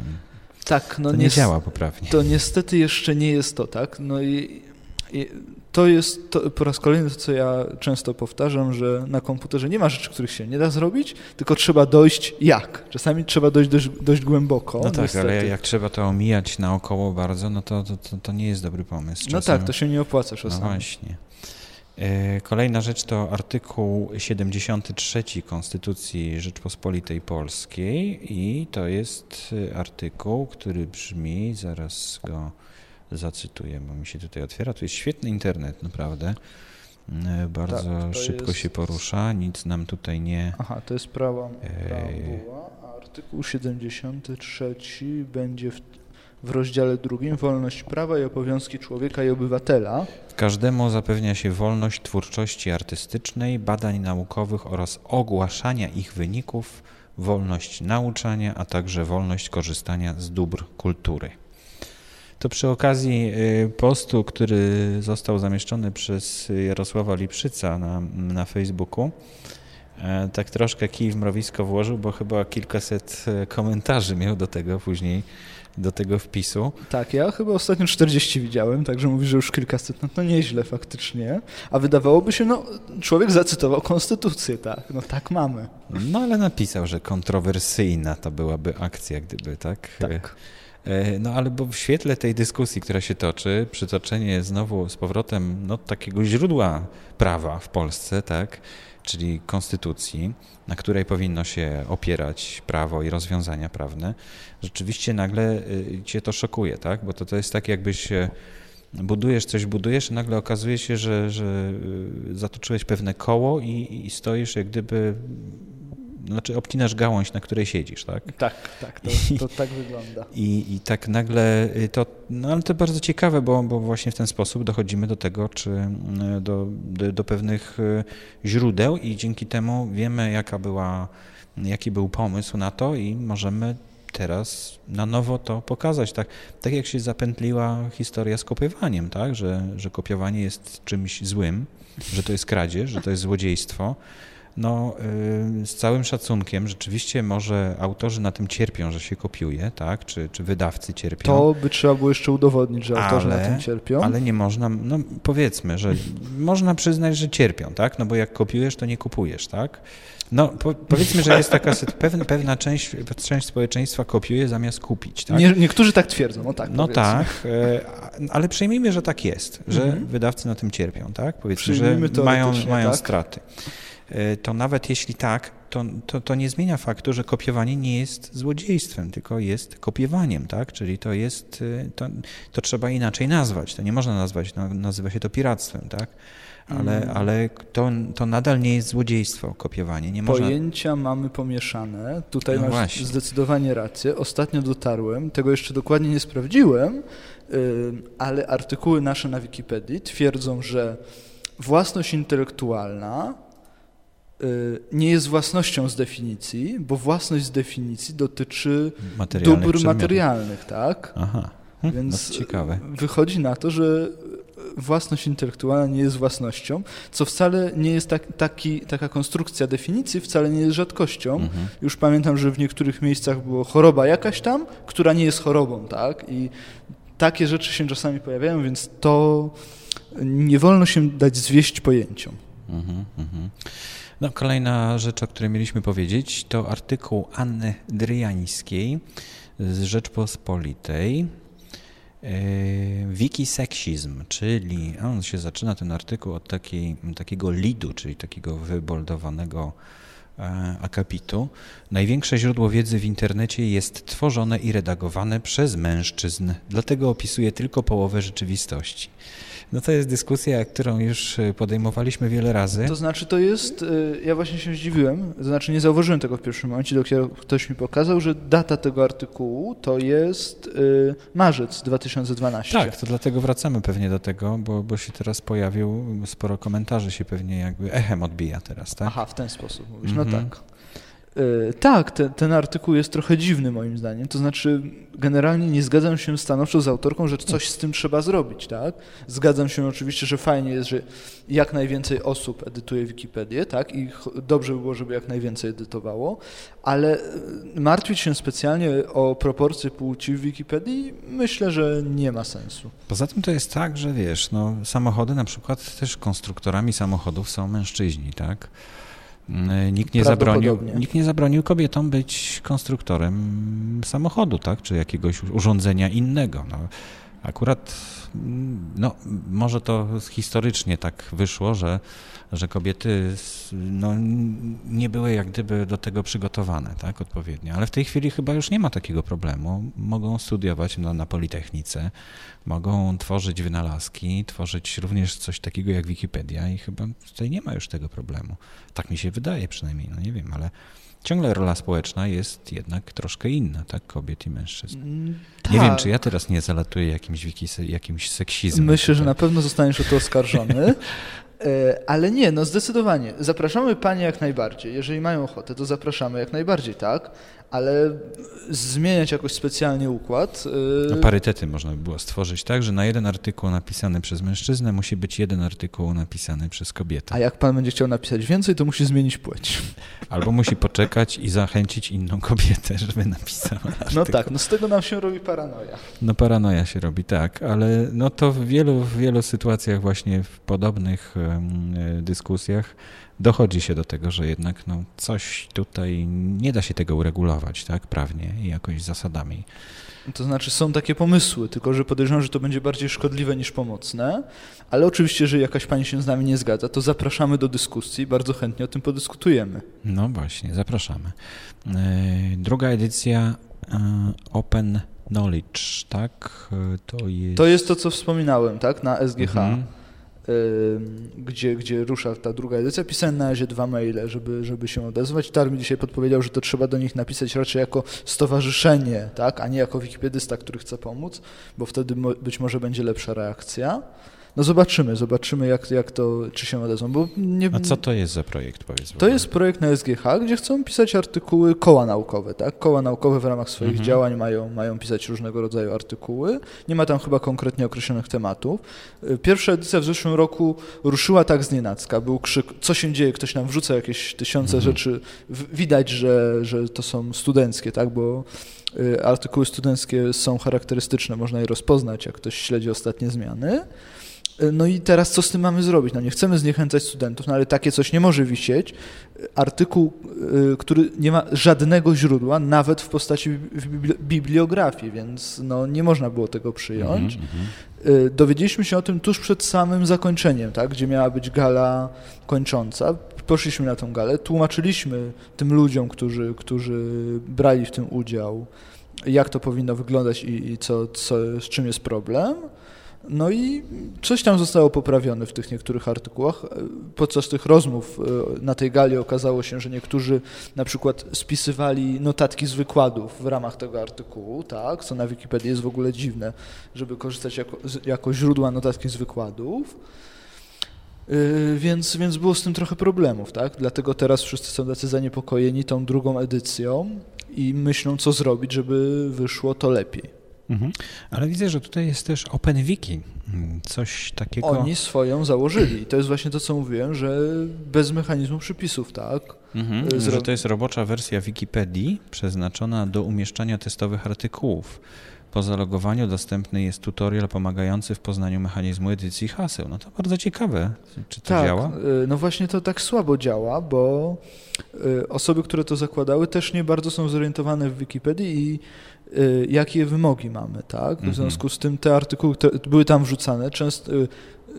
S2: tak, no
S1: to nie działa poprawnie.
S2: To niestety jeszcze nie jest to, tak? No i to jest to, po raz kolejny to, co ja często powtarzam, że na komputerze nie ma rzeczy, których się nie da zrobić, tylko trzeba dojść jak. Czasami trzeba dojść dość, dość głęboko.
S1: No tak, niestety. ale jak trzeba to omijać naokoło bardzo, no to, to, to, to nie jest dobry pomysł.
S2: Czasem. No tak, to się nie opłaca czasami.
S1: No właśnie. E, kolejna rzecz to artykuł 73 Konstytucji Rzeczpospolitej Polskiej i to jest artykuł, który brzmi, zaraz go zacytuję, bo mi się tutaj otwiera. Tu jest świetny internet, naprawdę. E, bardzo tak, szybko jest... się porusza, nic nam tutaj nie...
S2: Aha, to jest prawa, prawa a artykuł 73 będzie w, w rozdziale drugim wolność prawa i obowiązki człowieka i obywatela.
S1: Każdemu zapewnia się wolność twórczości artystycznej, badań naukowych oraz ogłaszania ich wyników, wolność nauczania, a także wolność korzystania z dóbr kultury to przy okazji y, postu, który został zamieszczony przez Jarosława Lipszyca na, na Facebooku, e, tak troszkę kij w mrowisko włożył, bo chyba kilkaset e, komentarzy miał do tego później do tego wpisu.
S2: Tak, ja chyba ostatnio 40 widziałem, także mówi, że już kilkaset, no to nieźle faktycznie. A wydawałoby się, no człowiek zacytował konstytucję, tak, no tak mamy.
S1: No ale napisał, że kontrowersyjna to byłaby akcja, gdyby, tak?
S2: Tak.
S1: E, no ale bo w świetle tej dyskusji, która się toczy, przytoczenie znowu z powrotem no, takiego źródła prawa w Polsce, tak, czyli konstytucji, na której powinno się opierać prawo i rozwiązania prawne, rzeczywiście nagle y, cię to szokuje, tak? Bo to, to jest tak, jakbyś budujesz coś, budujesz, nagle okazuje się, że, że y, zatoczyłeś pewne koło i, i stoisz jak gdyby znaczy obcinasz gałąź, na której siedzisz, tak?
S2: Tak, tak, to, to tak wygląda.
S1: I, I tak nagle y, to, no ale to bardzo ciekawe, bo, bo właśnie w ten sposób dochodzimy do tego, czy y, do, do, do pewnych y, źródeł i dzięki temu wiemy, jaka była, jaki był pomysł na to i możemy teraz na nowo to pokazać. Tak, tak jak się zapętliła historia z kopiowaniem, tak? że, że kopiowanie jest czymś złym, że to jest kradzież, że to jest złodziejstwo, no, y, z całym szacunkiem, rzeczywiście może autorzy na tym cierpią, że się kopiuje, tak? Czy, czy wydawcy cierpią.
S2: To by trzeba było jeszcze udowodnić, że autorzy ale, na tym cierpią.
S1: Ale nie można, no powiedzmy, że można przyznać, że cierpią, tak? No bo jak kopiujesz, to nie kupujesz, tak? No po, powiedzmy, że jest taka pewna, pewna część, część społeczeństwa kopiuje zamiast kupić, tak?
S2: Nie, niektórzy tak twierdzą, no tak.
S1: No powiedzmy. tak, e, ale przyjmijmy, że tak jest, że mhm. wydawcy na tym cierpią, tak? Powiedzmy, że mają, mają tak? straty. E, to nawet jeśli tak, to, to, to, nie zmienia faktu, że kopiowanie nie jest złodziejstwem, tylko jest kopiowaniem, tak? Czyli to jest, e, to, to trzeba inaczej nazwać. To nie można nazwać, no, nazywa się to piractwem, tak? Ale, mm. ale to, to nadal nie jest złodziejstwo, kopiowanie. Nie
S2: można... Pojęcia mamy pomieszane. Tutaj no masz właśnie. zdecydowanie rację. Ostatnio dotarłem, tego jeszcze dokładnie nie sprawdziłem, ale artykuły nasze na Wikipedii twierdzą, że własność intelektualna Y, nie jest własnością z definicji, bo własność z definicji dotyczy
S1: materialnych
S2: dóbr materialnych, tak?
S1: Aha. Hm, Więc ciekawe.
S2: wychodzi na to, że własność intelektualna nie jest własnością, co wcale nie jest tak, taki, taka konstrukcja definicji, wcale nie jest rzadkością. Mhm. Już pamiętam, że w niektórych miejscach było choroba jakaś tam, która nie jest chorobą, tak? I takie rzeczy się czasami pojawiają, więc to nie wolno się dać zwieść pojęciom. Mhm, mhm.
S1: No, kolejna rzecz, o której mieliśmy powiedzieć, to artykuł Anny Dryjańskiej z Rzeczpospolitej. E, Wikiseksizm, czyli on się zaczyna ten artykuł od takiej, takiego lidu, czyli takiego wyboldowanego e, akapitu. Największe źródło wiedzy w internecie jest tworzone i redagowane przez mężczyzn, dlatego opisuje tylko połowę rzeczywistości. No to jest dyskusja, którą już e, podejmowaliśmy wiele razy.
S2: To znaczy to jest, e, ja właśnie się zdziwiłem, to znaczy nie zauważyłem tego w pierwszym momencie, dopiero ktoś mi pokazał, że data tego artykułu to jest e, marzec 2012.
S1: Tak, to dlatego wracamy pewnie do tego, bo, bo się teraz pojawił, sporo komentarzy się pewnie jakby echem odbija teraz, tak?
S2: Aha, w ten sposób mówisz, no mhm. tak. E, tak, te, ten artykuł jest trochę dziwny moim zdaniem. To znaczy, generalnie nie zgadzam się stanowczo z autorką, że coś z tym trzeba zrobić, tak? Zgadzam się oczywiście, że fajnie jest, że jak najwięcej osób edytuje Wikipedię, tak? I dobrze by było, żeby jak najwięcej edytowało, ale e, martwić się specjalnie o proporcje płci w Wikipedii myślę, że nie ma sensu.
S1: Poza tym to jest tak, że wiesz, no, samochody na przykład też konstruktorami samochodów są mężczyźni, tak? Mm, nikt nie, zabronił, nikt nie zabronił kobietom być konstruktorem samochodu, tak, czy jakiegoś urządzenia innego. No, akurat, no, może to historycznie tak wyszło, że że kobiety no, nie były jak gdyby do tego przygotowane tak, odpowiednio. Ale w tej chwili chyba już nie ma takiego problemu. Mogą studiować na, na Politechnice, mogą tworzyć wynalazki, tworzyć również coś takiego jak Wikipedia i chyba tutaj nie ma już tego problemu. Tak mi się wydaje przynajmniej, no nie wiem, ale ciągle rola społeczna jest jednak troszkę inna, tak, kobiet i mężczyzn. Mm, nie wiem, tak. czy ja teraz nie zalatuję jakimś, jakimś seksizmem.
S2: Myślę, że na pewno zostaniesz o to oskarżony, E, ale nie, no zdecydowanie. Zapraszamy Panie jak najbardziej. Jeżeli mają ochotę, to zapraszamy jak najbardziej, tak? Ale zmieniać jakoś specjalnie układ.
S1: Y, no, parytety można by było stworzyć tak, że na jeden artykuł napisany przez mężczyznę musi być jeden artykuł napisany przez kobietę.
S2: A jak pan będzie chciał napisać więcej, to musi zmienić płeć.
S1: Albo musi poczekać i zachęcić inną kobietę, żeby napisała artykuł.
S2: No tak, no z tego nam się robi paranoja.
S1: No paranoja się robi, tak, ale no to w wielu, w wielu sytuacjach właśnie w podobnych um, dyskusjach dochodzi się do tego, że jednak no, coś tutaj nie da się tego uregulować, tak, prawnie i jakoś zasadami.
S2: To znaczy są takie pomysły, tylko że podejrzewam, że to będzie bardziej szkodliwe niż pomocne, ale oczywiście, jeżeli jakaś pani się z nami nie zgadza, to zapraszamy do dyskusji, bardzo chętnie o tym podyskutujemy.
S1: No właśnie, zapraszamy. E, druga edycja e, Open Knowledge, tak? E,
S2: to jest... To jest to, co wspominałem, tak, na SGH. Mhm gdzie, gdzie rusza ta druga edycja. Pisałem na razie dwa maile, żeby, żeby się odezwać. Tar mi dzisiaj podpowiedział, że to trzeba do nich napisać raczej jako stowarzyszenie, tak, a nie jako wikipedysta, który chce pomóc, bo wtedy być może będzie lepsza reakcja. No zobaczymy, zobaczymy jak, jak to, czy się odezwą. Bo nie...
S1: A co to jest za projekt, powiedzmy?
S2: To jest projekt na SGH, gdzie chcą pisać artykuły koła naukowe, tak? Koła naukowe w ramach swoich mhm. działań mają, mają pisać różnego rodzaju artykuły. Nie ma tam chyba konkretnie określonych tematów. Pierwsza edycja w zeszłym roku ruszyła tak z nienacka. Był krzyk, co się dzieje, ktoś nam wrzuca jakieś tysiące mhm. rzeczy. Widać, że, że to są studenckie, tak? Bo y, artykuły studenckie są charakterystyczne, można je rozpoznać, jak ktoś śledzi ostatnie zmiany. No i teraz co z tym mamy zrobić? No nie chcemy zniechęcać studentów, no ale takie coś nie może wisieć. Artykuł, y, który nie ma żadnego źródła, nawet w postaci bibliografii, więc no nie można było tego przyjąć. Mm -hmm. Dowiedzieliśmy się o tym tuż przed samym zakończeniem, tak, gdzie miała być gala kończąca. Poszliśmy na tą galę, tłumaczyliśmy tym ludziom, którzy, którzy brali w tym udział, jak to powinno wyglądać i, i co, co, z czym jest problem. No i coś tam zostało poprawione w tych niektórych artykułach. Podczas tych rozmów e, na tej gali okazało się, że niektórzy na przykład spisywali notatki z wykładów w ramach tego artykułu, tak, co na Wikipedii jest w ogóle dziwne, żeby korzystać jako, jako źródła notatki z wykładów. E, więc, więc było z tym trochę problemów, tak? Dlatego teraz wszyscy są tacy zaniepokojeni tą drugą edycją i myślą, co zrobić, żeby wyszło to lepiej.
S1: Mhm. Ale widzę, że tutaj jest też OpenWiki, coś takiego.
S2: Oni swoją założyli. I to jest właśnie to, co mówiłem, że bez mechanizmu przypisów, tak?
S1: Mhm. Y, Zro... Że to jest robocza wersja Wikipedii przeznaczona do umieszczania testowych artykułów. Po zalogowaniu dostępny jest tutorial pomagający w poznaniu mechanizmu edycji haseł. No to bardzo ciekawe. Czy to
S2: tak,
S1: działa?
S2: Y, no właśnie to tak słabo działa, bo y, osoby, które to zakładały, też nie bardzo są zorientowane w Wikipedii i jakie wymogi mamy, tak? W mhm. związku z tym te artykuły były tam wrzucane, często, y,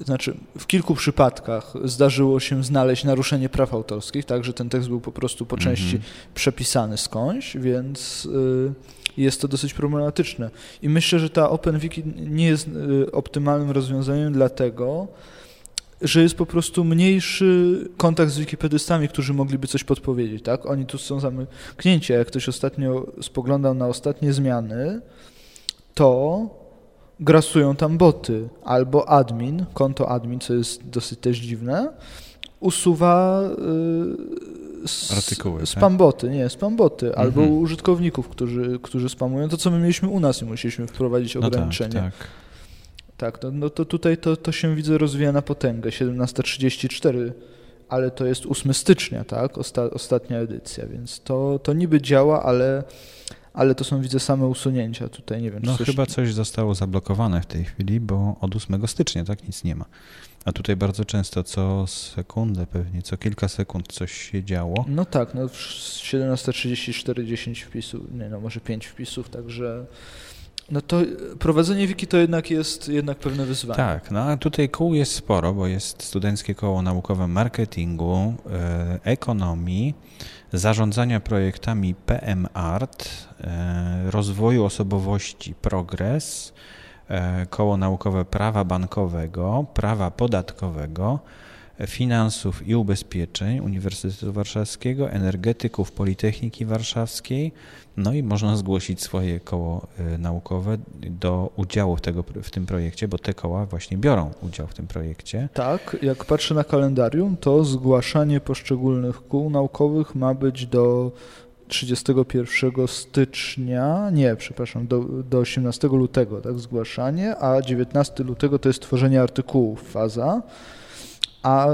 S2: znaczy w kilku przypadkach zdarzyło się znaleźć naruszenie praw autorskich, tak, że ten tekst był po prostu po części mhm. przepisany skądś, więc y, jest to dosyć problematyczne. I myślę, że ta OpenWiki nie jest optymalnym rozwiązaniem dlatego, że jest po prostu mniejszy kontakt z wikipedystami, którzy mogliby coś podpowiedzieć, tak? Oni tu są zamknięci, jak ktoś ostatnio spoglądał na ostatnie zmiany, to grasują tam boty, albo admin, konto admin, co jest dosyć też dziwne, usuwa
S1: y, Artykuły, tak?
S2: nie, spamboty, mhm. albo użytkowników, którzy, którzy spamują. To, co my mieliśmy u nas i musieliśmy wprowadzić ograniczenie. No tak, tak. Tak, no, no to tutaj to, to się widzę rozwija na potęgę, 17.34, ale to jest 8 stycznia, tak, Osta, ostatnia edycja, więc to, to niby działa, ale, ale to są widzę same usunięcia tutaj, nie wiem.
S1: No coś... chyba coś zostało zablokowane w tej chwili, bo od 8 stycznia tak nic nie ma. A tutaj bardzo często co sekundę pewnie, co kilka sekund coś się działo.
S2: No tak, no 17.34, 10 wpisów, nie no może 5 wpisów, także no to prowadzenie wiki to jednak jest jednak pewne wyzwanie.
S1: Tak, no a tutaj kół jest sporo, bo jest Studenckie Koło Naukowe Marketingu, e, Ekonomii, Zarządzania Projektami PMArt, e, Rozwoju Osobowości Progres, e, Koło Naukowe Prawa Bankowego, Prawa Podatkowego, Finansów i Ubezpieczeń Uniwersytetu Warszawskiego, Energetyków Politechniki Warszawskiej, no i można zgłosić swoje koło y, naukowe do udziału w, tego, w tym projekcie, bo te koła właśnie biorą udział w tym projekcie.
S2: Tak, jak patrzę na kalendarium, to zgłaszanie poszczególnych kół naukowych ma być do 31 stycznia, nie, przepraszam, do, do 18 lutego, tak, zgłaszanie, a 19 lutego to jest tworzenie artykułów, faza, a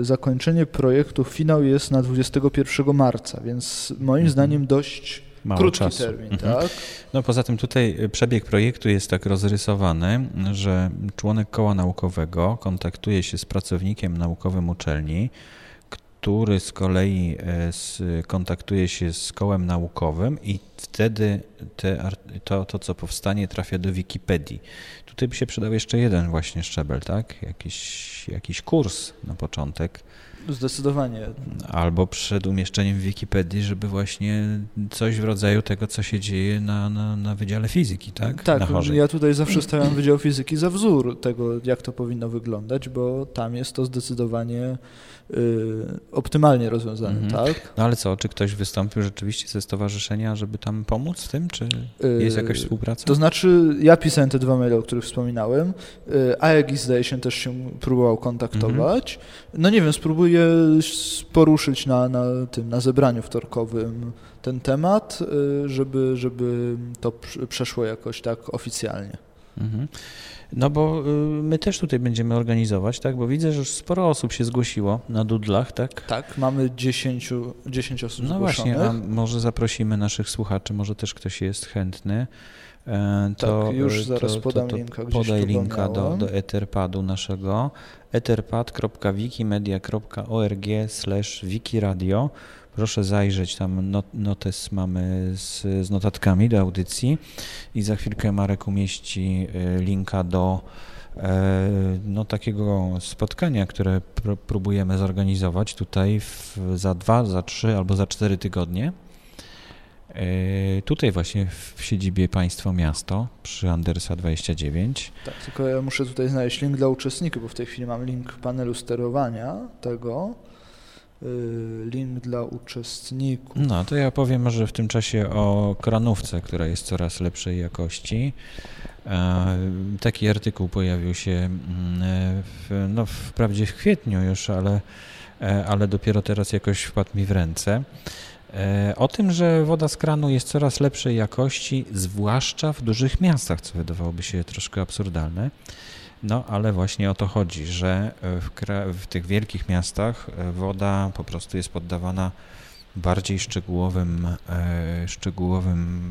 S2: y, zakończenie projektu, finał jest na 21 marca, więc moim mhm. zdaniem dość Mało krótki czasu. termin, mhm. tak?
S1: No poza tym tutaj y, przebieg projektu jest tak rozrysowany, że członek koła naukowego kontaktuje się z pracownikiem naukowym uczelni, który z kolei e, kontaktuje się z kołem naukowym i wtedy te, to, to, co powstanie, trafia do Wikipedii. Tutaj by się przydał jeszcze jeden właśnie szczebel, tak? Jakiś, jakiś kurs na początek.
S2: Zdecydowanie.
S1: Albo przed umieszczeniem w Wikipedii, żeby właśnie coś w rodzaju tego, co się dzieje na, na, na Wydziale Fizyki, tak?
S2: Tak, ja tutaj zawsze stawiam Wydział Fizyki za wzór tego, jak to powinno wyglądać, bo tam jest to zdecydowanie optymalnie rozwiązane, mhm. tak?
S1: No ale co, czy ktoś wystąpił rzeczywiście ze stowarzyszenia, żeby tam pomóc w tym, czy y, jest jakaś współpraca?
S2: To znaczy, ja pisałem te dwa maile, o których wspominałem, y, AEGI zdaje się też się próbował kontaktować. Mhm. No nie wiem, spróbuję poruszyć na, na tym, na zebraniu wtorkowym ten temat, y, żeby, żeby to przeszło jakoś tak oficjalnie. Mhm.
S1: No bo y, my też tutaj będziemy organizować, tak? Bo widzę, że już sporo osób się zgłosiło na dudlach, tak?
S2: Tak, mamy 10, 10 osób
S1: no
S2: zgłoszonych.
S1: No właśnie, a może zaprosimy naszych słuchaczy, może też ktoś jest chętny. E, to,
S2: tak, już zaraz to, podam to, to linka.
S1: Podaj linka do, do Etherpadu naszego etherpad.wikimedia.org slash wikiradio. Proszę zajrzeć, tam not, notes mamy z, z notatkami do audycji i za chwilkę Marek umieści e, linka do e, no, takiego spotkania, które próbujemy zorganizować tutaj w, za dwa, za trzy albo za cztery tygodnie. E, tutaj właśnie w siedzibie Państwo Miasto przy Andersa 29.
S2: Tak, tylko ja muszę tutaj znaleźć link dla uczestników, bo w tej chwili mam link panelu sterowania tego. E, link dla uczestników.
S1: No, to ja powiem może w tym czasie o kranówce, która jest coraz lepszej jakości. E, taki artykuł pojawił się mm, w, no, wprawdzie w kwietniu już, ale, ale dopiero teraz jakoś wpadł mi w ręce. E, o tym, że woda z kranu jest coraz lepszej jakości, zwłaszcza w dużych miastach, co wydawałoby się troszkę absurdalne. No, ale właśnie o to chodzi, że w, w, tych wielkich miastach e, woda po prostu jest poddawana bardziej szczegółowym, e, szczegółowym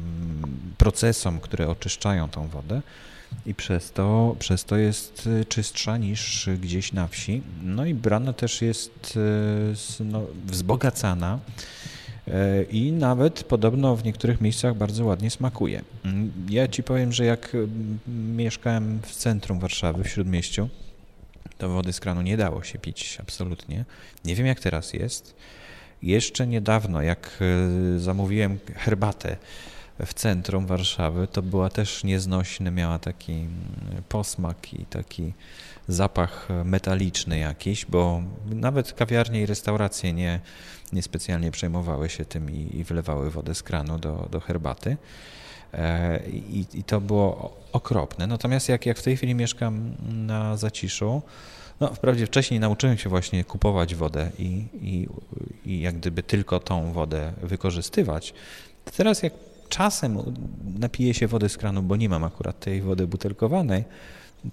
S1: procesom, które oczyszczają tą wodę i przez to, przez to jest czystsza niż gdzieś na wsi. No i brana też jest no, wzbogacana E, i nawet podobno w niektórych miejscach bardzo ładnie smakuje. Mm, ja ci powiem, że jak mm, mieszkałem w centrum Warszawy, w Śródmieściu, to wody z kranu nie dało się pić absolutnie. Nie wiem jak teraz jest. Jeszcze niedawno, jak e, zamówiłem herbatę w centrum Warszawy, to była też nieznośna, miała taki mm, posmak i taki zapach metaliczny jakiś, bo nawet kawiarnie i restauracje nie, niespecjalnie przejmowały się tym i, i wlewały wodę z kranu do, do herbaty. E, I, I, to było okropne. Natomiast jak, jak w tej chwili mieszkam na Zaciszu, no wprawdzie wcześniej nauczyłem się właśnie kupować wodę i, i, i jak gdyby tylko tą wodę wykorzystywać, teraz jak czasem napiję się wody z kranu, bo nie mam akurat tej wody butelkowanej,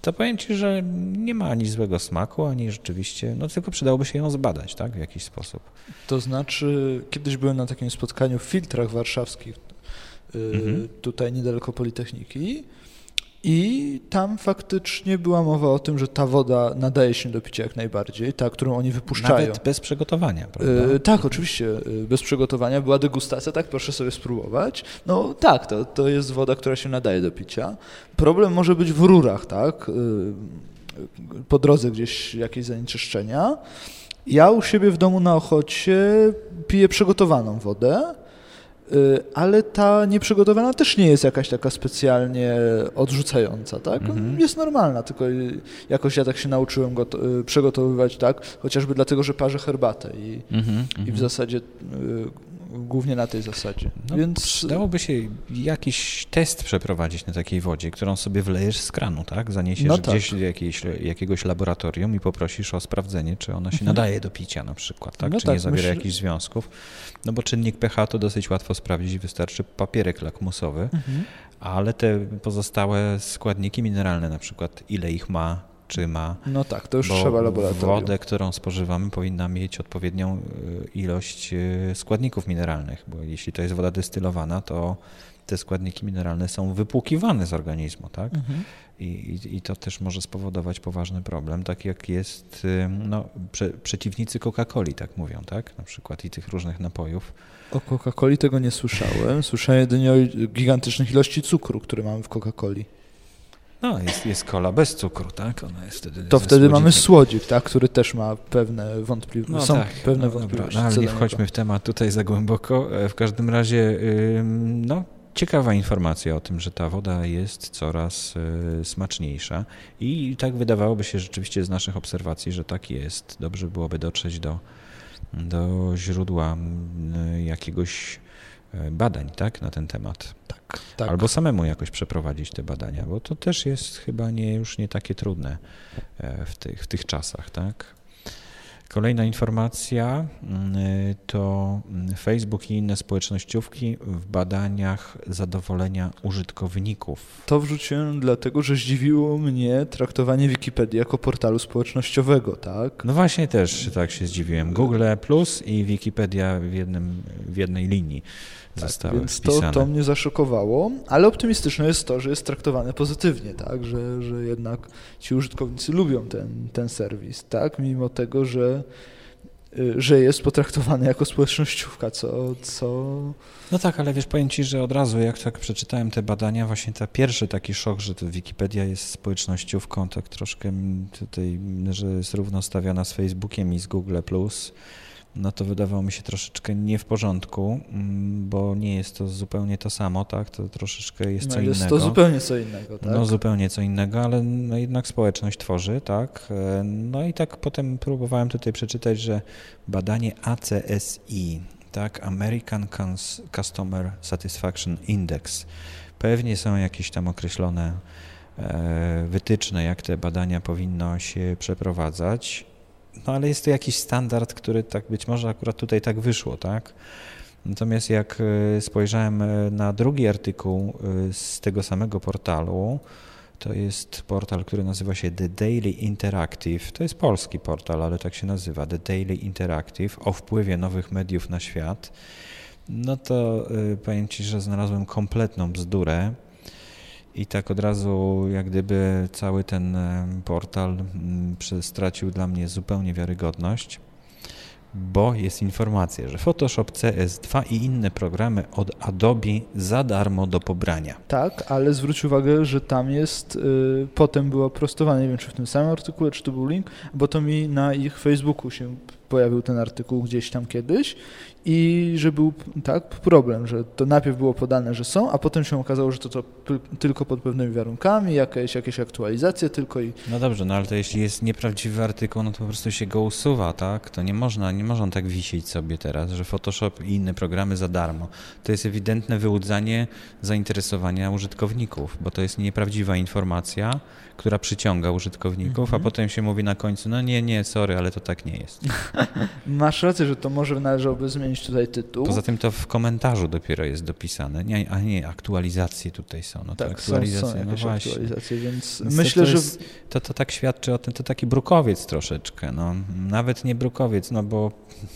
S1: to powiem Ci, że nie ma ani złego smaku, ani rzeczywiście, no tylko przydałoby się ją zbadać, tak, w jakiś sposób.
S2: To znaczy, kiedyś byłem na takim spotkaniu w filtrach warszawskich, y, mhm. tutaj niedaleko Politechniki i tam faktycznie była mowa o tym, że ta woda nadaje się do picia jak najbardziej, ta, którą oni wypuszczają.
S1: Nawet bez przygotowania, prawda?
S2: Yy, tak, oczywiście, yy, bez przygotowania. Była degustacja, tak, proszę sobie spróbować. No tak, to, to jest woda, która się nadaje do picia. Problem może być w rurach, tak, yy, po drodze gdzieś jakieś zanieczyszczenia. Ja u siebie w domu na Ochocie piję przygotowaną wodę, ale ta nieprzygotowana też nie jest jakaś taka specjalnie odrzucająca, tak? Mhm. Jest normalna, tylko jakoś ja tak się nauczyłem go y, przygotowywać tak, chociażby dlatego, że parzę herbatę i, mhm, i w mhm. zasadzie y, głównie na tej zasadzie.
S1: No, Więc przydałoby się jakiś test przeprowadzić na takiej wodzie, którą sobie wlejesz z kranu, tak? Zaniesiesz no tak. gdzieś do jakiejś, jakiegoś laboratorium i poprosisz o sprawdzenie, czy ona się mhm. nadaje do picia na przykład, tak? No czy tak, nie zawiera jakichś związków. No bo czynnik pH to dosyć łatwo sprawdzić, wystarczy papierek lakmusowy, mhm. ale te pozostałe składniki mineralne na przykład, ile ich ma, czy ma.
S2: No tak, to już trzeba laboratorium.
S1: Wodę, którą spożywamy, powinna mieć odpowiednią e, ilość e, składników mineralnych, bo jeśli to jest woda destylowana, to te składniki mineralne są wypłukiwane z organizmu, tak? Mhm. I, i, to też może spowodować poważny problem, tak jak jest e, no, prze, przeciwnicy Coca-Coli, tak mówią, tak? Na przykład i tych różnych napojów.
S2: O Coca-Coli tego nie słyszałem. Słyszałem jedynie o gigantycznych ilości cukru, które mamy w Coca-Coli.
S1: No, jest, jest kola bez cukru, tak? Ona jest wtedy
S2: to wtedy słodzik. mamy słodzik, tak? który też ma pewne wątpliwości. No, Są tak, pewne no, wątpliwości.
S1: No, ale nie wchodźmy w temat tutaj za głęboko. E, w każdym razie, no, ciekawa informacja o tym, że ta woda jest coraz e, smaczniejsza i tak wydawałoby się rzeczywiście z naszych obserwacji, że tak jest. Dobrze byłoby dotrzeć do, do źródła jakiegoś badań tak, na ten temat. Tak, tak. Albo samemu jakoś przeprowadzić te badania, bo to też jest chyba nie, już nie takie trudne e, w tych, w tych czasach, tak? Kolejna informacja mm, to Facebook i inne społecznościówki w badaniach zadowolenia użytkowników.
S2: To wrzuciłem dlatego, że zdziwiło mnie traktowanie Wikipedii jako portalu społecznościowego, tak?
S1: No właśnie też tak się zdziwiłem. Google Plus i Wikipedia w, jednym, w jednej linii tak,
S2: Więc to, to mnie zaszokowało, ale optymistyczne jest to, że jest traktowane pozytywnie, tak, że, że jednak ci użytkownicy lubią ten, ten serwis, tak, mimo tego, że y, że jest potraktowany jako społecznościówka, co, co...
S1: No tak, ale wiesz, powiem Ci, że od razu jak tak przeczytałem te badania, właśnie ten pierwszy taki szok, że to Wikipedia jest społecznościówką, tak troszkę tutaj, że jest równostawiona z Facebookiem i z Google+, no to wydawało mi się troszeczkę nie w porządku, mm, bo nie jest to zupełnie to samo, tak? To troszeczkę jest no co
S2: jest
S1: innego.
S2: Jest to zupełnie co innego, tak?
S1: No zupełnie co innego, ale no jednak społeczność tworzy, tak? E, no i tak potem próbowałem tutaj przeczytać, że badanie ACSI, tak? American Customer Satisfaction Index. Pewnie są jakieś tam określone e, wytyczne, jak te badania powinno się przeprowadzać no ale jest to jakiś standard, który tak być może akurat tutaj tak wyszło, tak? Natomiast jak e, spojrzałem e, na drugi artykuł e, z tego samego portalu, to jest portal, który nazywa się The Daily Interactive. To jest polski portal, ale tak się nazywa. The Daily Interactive o wpływie nowych mediów na świat. No to powiem Ci, że znalazłem kompletną bzdurę. I tak od razu, jak gdyby cały ten e, portal stracił dla mnie zupełnie wiarygodność, bo jest informacja, że Photoshop CS2 i inne programy od Adobe za darmo do pobrania.
S2: Tak, ale zwróć uwagę, że tam jest, y, potem było prostowane, nie wiem czy w tym samym artykule, czy to był link, bo to mi na ich Facebooku się pojawił ten artykuł gdzieś tam kiedyś i że był tak problem, że to najpierw było podane, że są, a potem się okazało, że to, to tylko pod pewnymi warunkami, jakieś, jakieś aktualizacje tylko i...
S1: No dobrze, no ale to jeśli jest nieprawdziwy artykuł, no to po prostu się go usuwa, tak? To nie można, nie można tak wisieć sobie teraz, że Photoshop i inne programy za darmo. To jest ewidentne wyłudzanie zainteresowania użytkowników, bo to jest nieprawdziwa informacja, która przyciąga użytkowników, mhm. a potem się mówi na końcu, no nie, nie, sorry, ale to tak nie jest.
S2: Masz rację, że to może należałoby zmienić tutaj tytuł.
S1: Poza tym to w komentarzu dopiero jest dopisane, nie, a nie, aktualizacje tutaj są. No
S2: tak, aktualizacje, są, są no właśnie. aktualizacje, więc,
S1: więc
S2: myślę,
S1: to,
S2: to
S1: jest, że... To, to tak świadczy o tym, to taki brukowiec troszeczkę, no. Nawet nie brukowiec, no bo,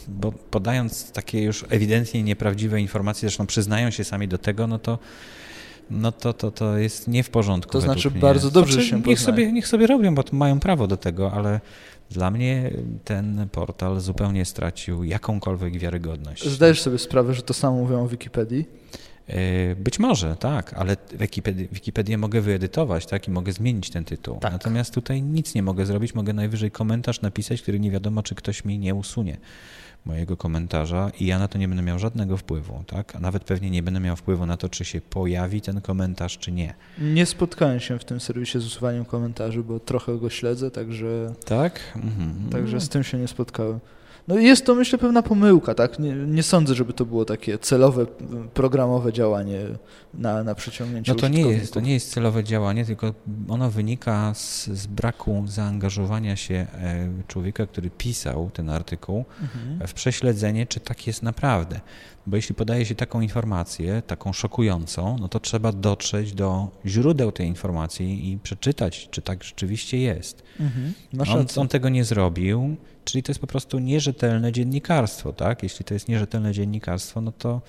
S1: bo podając takie już ewidentnie nieprawdziwe informacje, zresztą przyznają się sami do tego, no to no to, to, to jest nie w porządku.
S2: To znaczy mnie. bardzo dobrze znaczy, się
S1: niech sobie, niech sobie robią, bo mają prawo do tego, ale dla mnie ten portal zupełnie stracił jakąkolwiek wiarygodność.
S2: Zdajesz sobie sprawę, że to samo mówią o Wikipedii?
S1: E, być może, tak, ale Wikipedię, Wikipedię mogę wyedytować, tak, i mogę zmienić ten tytuł. Tak. Natomiast tutaj nic nie mogę zrobić, mogę najwyżej komentarz napisać, który nie wiadomo, czy ktoś mi nie usunie mojego komentarza i ja na to nie będę miał żadnego wpływu, tak? A nawet pewnie nie będę miał wpływu na to, czy się pojawi ten komentarz, czy nie.
S2: Nie spotkałem się w tym serwisie z usuwaniem komentarzy, bo trochę go śledzę, także...
S1: Tak? Mhm.
S2: Także z tym się nie spotkałem. No jest to myślę pewna pomyłka, tak? Nie, nie, sądzę, żeby to było takie celowe, programowe działanie na, na przyciągnięcie
S1: No to nie, jest, to nie jest celowe działanie, tylko ono wynika z, z braku zaangażowania się e, człowieka, który pisał ten artykuł mhm. w prześledzenie, czy tak jest naprawdę. Bo jeśli podaje się taką informację, taką szokującą, no to trzeba dotrzeć do źródeł tej informacji i przeczytać, czy tak rzeczywiście jest. Mhm. On, on, tego nie zrobił, czyli to jest po prostu nierzetelne dziennikarstwo, tak? Jeśli to jest nierzetelne dziennikarstwo, no to,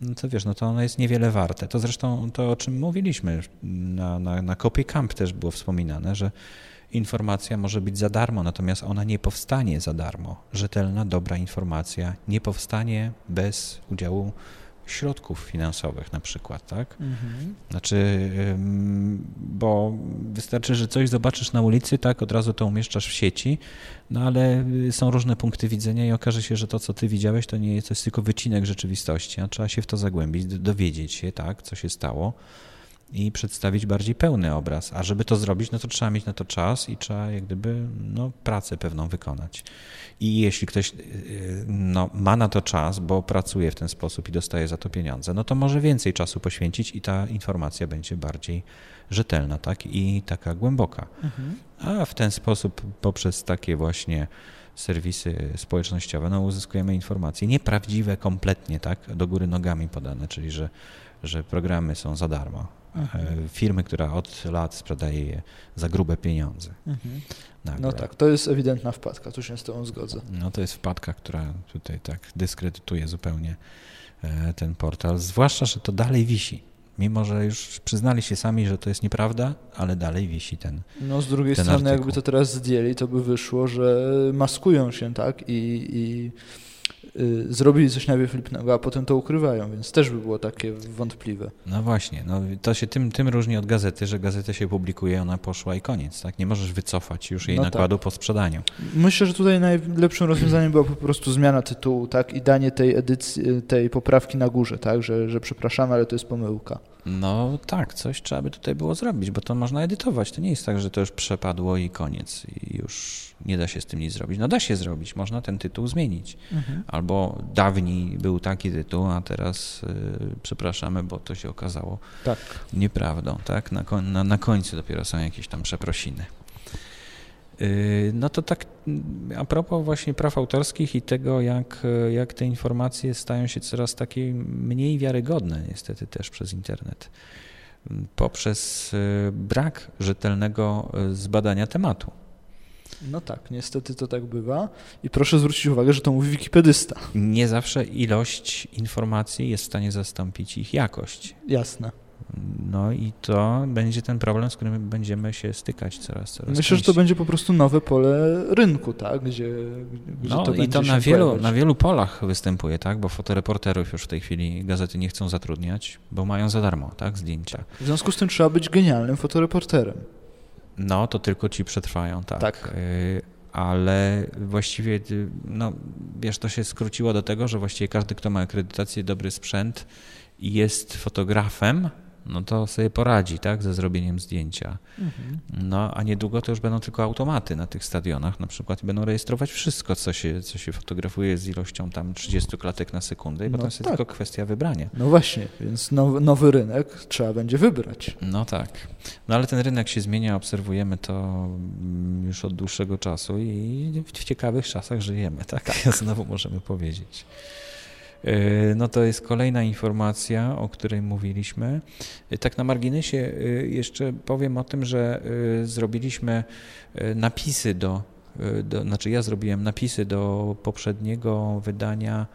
S1: no to wiesz, no to ono jest niewiele warte. To zresztą to, o czym mówiliśmy na, na, na Copy Camp też było wspominane, że informacja może być za darmo, natomiast ona nie powstanie za darmo. Rzetelna, dobra informacja nie powstanie bez udziału środków finansowych na przykład, tak? Mhm. Znaczy, bo wystarczy, że coś zobaczysz na ulicy, tak, od razu to umieszczasz w sieci, no ale y, są różne punkty widzenia i okaże się, że to, co ty widziałeś, to nie jest, to jest tylko wycinek rzeczywistości, a trzeba się w to zagłębić, dowiedzieć się, tak, co się stało i przedstawić bardziej pełny obraz. A żeby to zrobić, no to trzeba mieć na to czas i trzeba jak gdyby no, pracę pewną wykonać. I jeśli ktoś y, no, ma na to czas, bo pracuje w ten sposób i dostaje za to pieniądze, no to może więcej czasu poświęcić i ta informacja będzie bardziej rzetelna tak? i taka głęboka. Mhm. A w ten sposób poprzez takie właśnie serwisy społecznościowe no, uzyskujemy informacje nieprawdziwe kompletnie, tak, do góry nogami podane, czyli że, że programy są za darmo Mhm. firmy, która od lat sprzedaje je za grube pieniądze. Mhm.
S2: No tak, to jest ewidentna wpadka, tu się z Tobą zgodzę.
S1: No to jest wpadka, która tutaj tak dyskredytuje zupełnie e, ten portal, zwłaszcza, że to dalej wisi. Mimo, że już przyznali się sami, że to jest nieprawda, ale dalej wisi ten.
S2: No z drugiej strony, artykuł. jakby to teraz zdjęli, to by wyszło, że maskują się, tak? I, i zrobili coś najpierw lipnego, a potem to ukrywają, więc też by było takie wątpliwe.
S1: No właśnie, no to się tym, tym różni od gazety, że gazetę się publikuje, ona poszła i koniec, tak? Nie możesz wycofać już jej no nakładu tak. po sprzedaniu.
S2: Myślę, że tutaj najlepszym rozwiązaniem była po prostu zmiana tytułu, tak? I danie tej edycji, tej poprawki na górze, tak? Że, że przepraszamy, ale to jest pomyłka.
S1: No tak, coś trzeba by tutaj było zrobić, bo to można edytować. To nie jest tak, że to już przepadło i koniec i już nie da się z tym nic zrobić. No da się zrobić, można ten tytuł zmienić. Mhm. Albo dawniej był taki tytuł, a teraz y, przepraszamy, bo to się okazało tak. nieprawdą. Tak? Na, na, na końcu dopiero są jakieś tam przeprosiny. Y, no to tak a propos właśnie praw autorskich i tego, jak, jak te informacje stają się coraz takie mniej wiarygodne niestety też przez internet, poprzez y, brak rzetelnego zbadania tematu.
S2: No tak, niestety to tak bywa. I proszę zwrócić uwagę, że to mówi wikipedysta.
S1: Nie zawsze ilość informacji jest w stanie zastąpić ich jakość.
S2: Jasne.
S1: No i to będzie ten problem, z którym będziemy się stykać coraz, coraz
S2: Myślę, częściej. że to będzie po prostu nowe pole rynku, tak? Gdzie,
S1: gdzie no to i to na wielu, na wielu polach występuje, tak? Bo fotoreporterów już w tej chwili gazety nie chcą zatrudniać, bo mają za darmo, tak? Zdjęcia.
S2: W związku z tym trzeba być genialnym fotoreporterem.
S1: No, to tylko ci przetrwają, tak. tak. Y, ale właściwie, y, no, wiesz, to się skróciło do tego, że właściwie każdy, kto ma akredytację, dobry sprzęt i jest fotografem, no to sobie poradzi, tak, ze zrobieniem zdjęcia. Mhm. No, a niedługo to już będą tylko automaty na tych stadionach na przykład i będą rejestrować wszystko, co się, co się fotografuje z ilością tam 30 klatek na sekundę i no potem jest tak. tylko kwestia wybrania.
S2: No właśnie, więc nowy, nowy rynek trzeba będzie wybrać.
S1: No tak. No ale ten rynek się zmienia, obserwujemy to już od dłuższego czasu i w ciekawych czasach żyjemy, tak? tak. Znowu możemy powiedzieć. E, no to jest kolejna informacja, o której mówiliśmy. E, tak na marginesie e, jeszcze powiem o tym, że zrobiliśmy napisy do, do znaczy ja zrobiłem napisy do poprzedniego wydania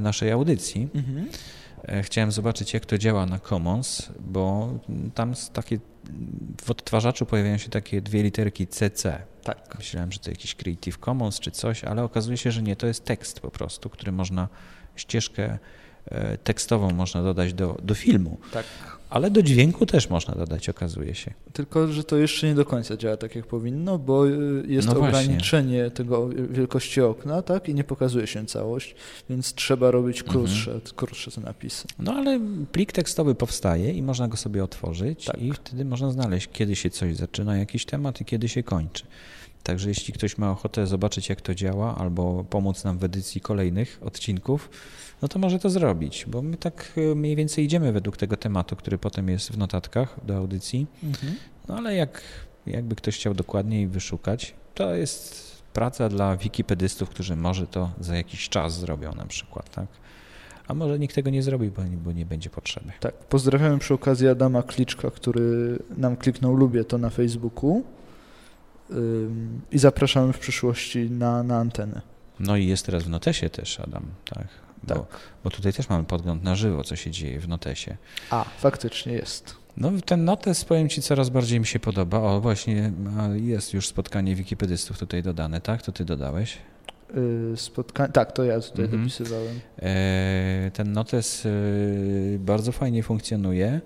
S1: naszej audycji. Mhm. Chciałem zobaczyć, jak to działa na Commons, bo tam takie w odtwarzaczu pojawiają się takie dwie literki CC. Tak. Myślałem, że to jakiś Creative Commons czy coś, ale okazuje się, że nie, to jest tekst po prostu, który można ścieżkę e, tekstową można dodać do, do filmu. Tak. Ale do dźwięku też można dodać, okazuje się.
S2: Tylko, że to jeszcze nie do końca działa tak, jak powinno, bo e, jest no ograniczenie tego wielkości okna, tak, i nie pokazuje się całość, więc trzeba robić mhm. krótsze, mhm. krótsze te napisy.
S1: No ale plik tekstowy powstaje i można go sobie otworzyć tak. i wtedy można znaleźć, kiedy się coś zaczyna, jakiś temat i kiedy się kończy. Także jeśli ktoś ma ochotę zobaczyć, jak to działa, albo pomóc nam w edycji kolejnych odcinków, no to może to zrobić, bo my tak e, mniej więcej idziemy według tego tematu, który potem jest w notatkach do audycji. Mhm. No ale jak, jakby ktoś chciał dokładniej wyszukać, to jest praca dla wikipedystów, którzy może to za jakiś czas zrobią na przykład, tak? A może nikt tego nie zrobi, bo nie, bo nie będzie potrzeby.
S2: Tak, pozdrawiamy przy okazji Adama Kliczka, który nam kliknął lubię to na Facebooku i zapraszamy w przyszłości na, na antenę.
S1: No i jest teraz w Notesie też Adam, tak?
S2: tak.
S1: Bo, bo tutaj też mamy podgląd na żywo, co się dzieje w Notesie.
S2: A, faktycznie jest.
S1: No ten notes, powiem Ci, coraz bardziej mi się podoba. O, właśnie jest już spotkanie wikipedystów tutaj dodane, tak? To Ty dodałeś?
S2: Y, spotkanie, tak, to ja tutaj mhm. dopisywałem.
S1: E, ten notes y, bardzo fajnie funkcjonuje.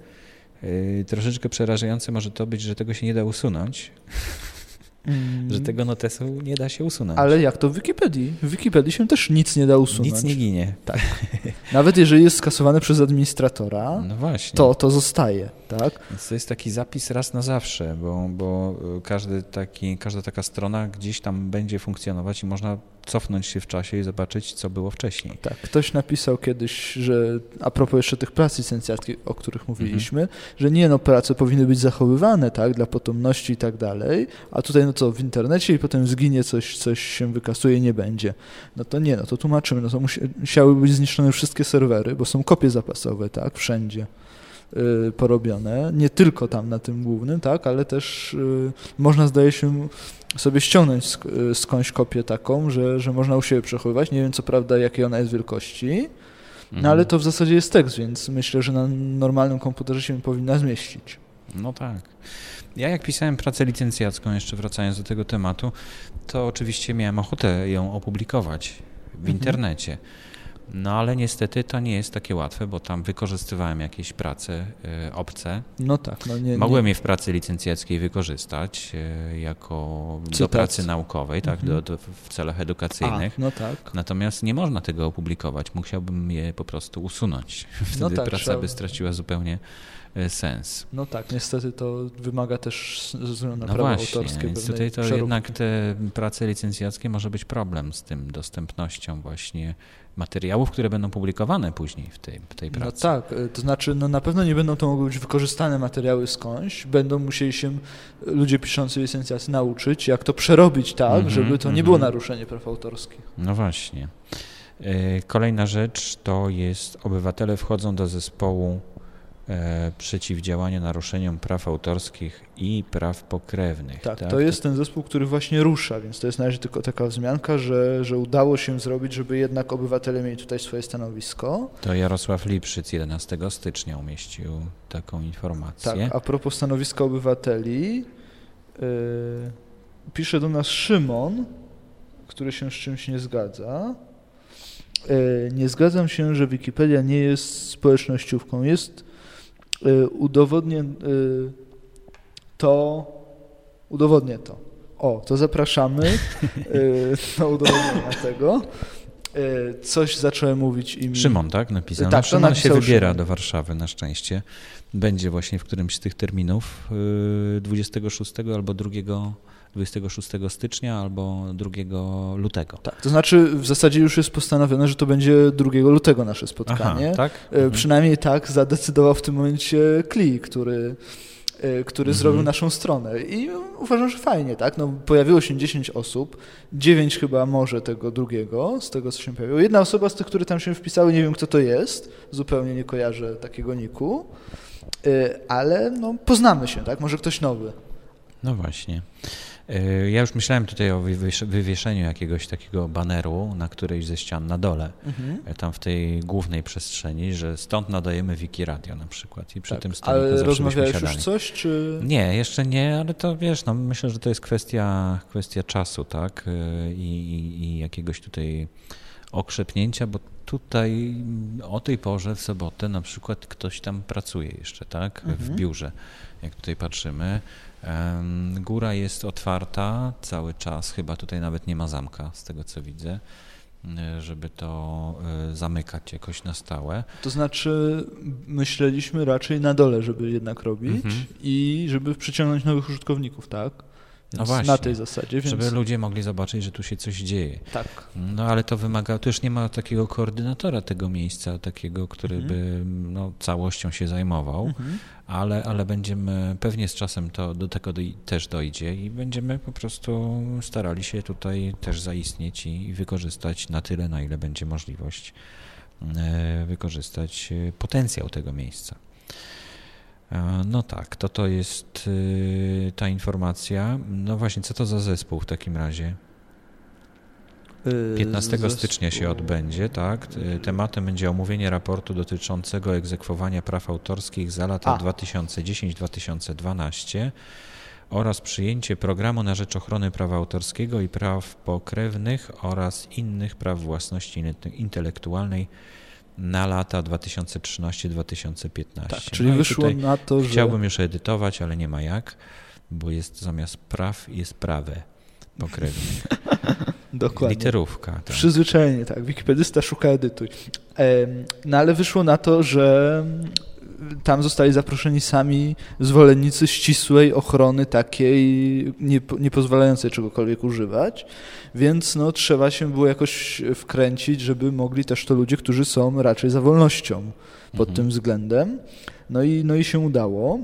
S1: E, troszeczkę przerażające może to być, że tego się nie da usunąć. Mm. Że tego notesu nie da się usunąć.
S2: Ale jak to w Wikipedii? W Wikipedii się też nic nie da usunąć.
S1: Nic nie ginie.
S2: Tak. Nawet jeżeli jest skasowane przez administratora,
S1: no
S2: to to zostaje. Tak?
S1: Więc to jest taki zapis raz na zawsze, bo, bo każdy taki, każda taka strona gdzieś tam będzie funkcjonować i można cofnąć się w czasie i zobaczyć, co było wcześniej.
S2: Tak, ktoś napisał kiedyś, że a propos jeszcze tych prac licencjackich, o których mówiliśmy, mhm. że nie, no prace powinny być zachowywane, tak, dla potomności i tak dalej, a tutaj no co, w internecie i potem zginie coś, coś się wykasuje nie będzie. No to nie, no to tłumaczymy, no to musiały być zniszczone wszystkie serwery, bo są kopie zapasowe, tak, wszędzie. Y, porobione, nie tylko tam na tym głównym, tak, ale też y, można zdaje się sobie ściągnąć y, skądś kopię taką, że, że można u siebie przechowywać. Nie wiem co prawda jakiej ona jest wielkości, no mhm. ale to w zasadzie jest tekst, więc myślę, że na normalnym komputerze się powinna zmieścić.
S1: No tak. Ja jak pisałem pracę licencjacką, jeszcze wracając do tego tematu, to oczywiście miałem ochotę ją opublikować w mhm. No ale niestety to nie jest takie łatwe, bo tam wykorzystywałem jakieś prace y, obce.
S2: No tak. No nie,
S1: Mogłem
S2: nie.
S1: je w pracy licencjackiej wykorzystać y, jako Cytat. do pracy naukowej, tak, mhm. do, do, w celach edukacyjnych.
S2: A, no tak.
S1: Natomiast nie można tego opublikować. Musiałbym je po prostu usunąć. Wtedy no tak, praca trzeba... by straciła zupełnie E, sens.
S2: No tak, niestety to wymaga też względu na no prawa właśnie, autorskie.
S1: Więc tutaj to przeróbki. jednak te prace licencjackie może być problem z tym dostępnością właśnie materiałów, które będą publikowane później w tej, w tej no pracy.
S2: No tak, e, to znaczy no na pewno nie będą to mogły być wykorzystane materiały skądś, będą musieli się ludzie piszący licencjację nauczyć, jak to przerobić tak, mm -hmm, żeby to mm -hmm. nie było naruszenie praw autorskich.
S1: No właśnie. E, kolejna rzecz to jest obywatele wchodzą do zespołu przeciwdziałania naruszeniom praw autorskich i praw pokrewnych.
S2: Tak, tak, to jest ten zespół, który właśnie rusza, więc to jest na razie tylko taka wzmianka, że, że udało się zrobić, żeby jednak obywatele mieli tutaj swoje stanowisko.
S1: To Jarosław Lipszyc 11 stycznia umieścił taką informację.
S2: Tak, a propos stanowiska obywateli, yy, pisze do nas Szymon, który się z czymś nie zgadza. Yy, nie zgadzam się, że Wikipedia nie jest społecznościówką. Jest udowodnię y, to, udowodnię to. O, to zapraszamy y, do udowodnienia tego. Coś zacząłem mówić im.
S1: Szymon, tak? Napisał. Tak, Szymon się wybiera Szymon. do Warszawy na szczęście. Będzie właśnie w którymś z tych terminów 26 albo 2 26 stycznia albo 2 lutego.
S2: Tak, to znaczy w zasadzie już jest postanowione, że to będzie 2 lutego nasze spotkanie.
S1: Aha, tak?
S2: E, mhm. Przynajmniej tak zadecydował w tym momencie Kli, który e, który mhm. zrobił naszą stronę. I uważam, że fajnie, tak? No, pojawiło się 10 osób, 9 chyba może tego drugiego, z tego co się pojawiło. Jedna osoba z tych, które tam się wpisały, nie wiem kto to jest, zupełnie nie kojarzę takiego niku, e, ale no, poznamy się, tak? Może ktoś nowy.
S1: No właśnie. E, ja już myślałem tutaj o wywieszeniu jakiegoś takiego baneru na którejś ze ścian na dole, mhm. E, tam w tej głównej przestrzeni, że stąd nadajemy Wiki Radio na przykład i przy tak. tym stoliku
S2: Ale rozmawiałeś już coś, czy...
S1: Nie, jeszcze nie, ale to wiesz, no myślę, że to jest kwestia, kwestia czasu, tak, e, I, i, i jakiegoś tutaj okrzepnięcia, bo tutaj o tej porze w sobotę na przykład ktoś tam pracuje jeszcze, tak, mhm. w biurze, jak tutaj patrzymy. Góra jest otwarta cały czas, chyba tutaj nawet nie ma zamka, z tego co widzę, e, żeby to e, zamykać jakoś na stałe.
S2: To znaczy, myśleliśmy raczej na dole, żeby jednak robić mhm. i żeby przyciągnąć nowych użytkowników, tak?
S1: No właśnie,
S2: na tej zasadzie. Więc...
S1: Żeby ludzie mogli zobaczyć, że tu się coś dzieje.
S2: Tak.
S1: No ale to wymaga, to już nie ma takiego koordynatora tego miejsca, takiego, który mhm. by no, całością się zajmował, mhm. ale, ale będziemy, pewnie z czasem to do tego do, też dojdzie i będziemy po prostu starali się tutaj też zaistnieć i, i wykorzystać na tyle, na ile będzie możliwość e, wykorzystać e, potencjał tego miejsca. E, no tak, to to jest y, ta informacja. No właśnie, co to za zespół w takim razie? 15 y, zespół. stycznia się odbędzie, tak? Y, tematem będzie omówienie raportu dotyczącego egzekwowania praw autorskich za lata 2010-2012 oraz przyjęcie programu na rzecz ochrony prawa autorskiego i praw pokrewnych oraz innych praw własności intelektualnej na lata 2013-2015. Tak,
S2: czyli no wyszło na to, że...
S1: Chciałbym już edytować, ale nie ma jak, bo jest zamiast praw jest prawe pokrewne.
S2: Dokładnie.
S1: Literówka. Tak.
S2: Przyzwyczajenie, tak. Wikipedysta szuka edytuj. No ale wyszło na to, że tam zostali zaproszeni sami zwolennicy ścisłej ochrony takiej, nie, nie pozwalającej czegokolwiek używać, więc no, trzeba się było jakoś wkręcić, żeby mogli też to ludzie, którzy są raczej za wolnością pod mhm. tym względem. No i, no i się udało.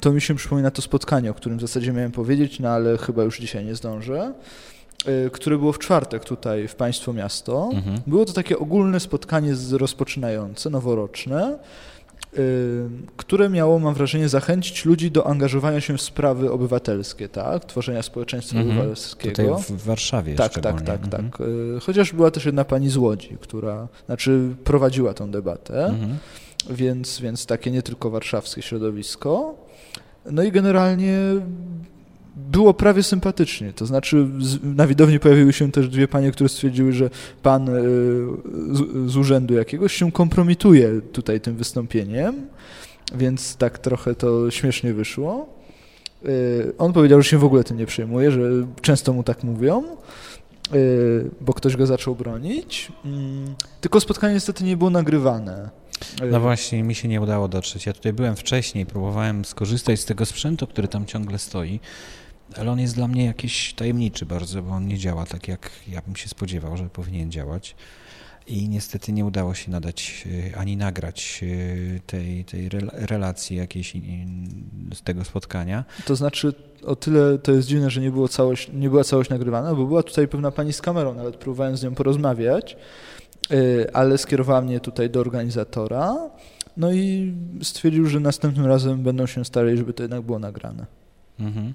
S2: To mi się przypomina to spotkanie, o którym w zasadzie miałem powiedzieć, no ale chyba już dzisiaj nie zdążę y, które było w czwartek tutaj w Państwo Miasto. Mhm. Było to takie ogólne spotkanie rozpoczynające, noworoczne, które miało, mam wrażenie, zachęcić ludzi do angażowania się w sprawy obywatelskie, tak? Tworzenia społeczeństwa mhm. obywatelskiego.
S1: Tutaj w Warszawie
S2: Tak, tak, tak, mhm. tak. Chociaż była też jedna pani z Łodzi, która, znaczy prowadziła tą debatę, mhm. więc, więc takie nie tylko warszawskie środowisko. No i generalnie było prawie sympatycznie. To znaczy na widowni pojawiły się też dwie panie, które stwierdziły, że pan e, z, urzędu jakiegoś się kompromituje tutaj tym wystąpieniem, więc tak trochę to śmiesznie wyszło. E, on powiedział, że się w ogóle tym nie przejmuje, że często mu tak mówią, e, bo ktoś go zaczął bronić. Mm, tylko spotkanie niestety nie było nagrywane.
S1: No właśnie, mi się nie udało dotrzeć. Ja tutaj byłem wcześniej, próbowałem skorzystać z tego sprzętu, który tam ciągle stoi ale on jest dla mnie jakiś tajemniczy bardzo, bo on nie działa tak, jak ja bym się spodziewał, że powinien działać. I niestety nie udało się nadać e, ani nagrać e, tej, tej relacji jakiejś z tego spotkania.
S2: To znaczy, o tyle to jest dziwne, że nie, było całość, nie była całość nagrywana, bo była tutaj pewna pani z kamerą, nawet próbowałem z nią porozmawiać, e, ale skierowała mnie tutaj do organizatora. No i stwierdził, że następnym razem będą się starali, żeby to jednak było nagrane. Mhm.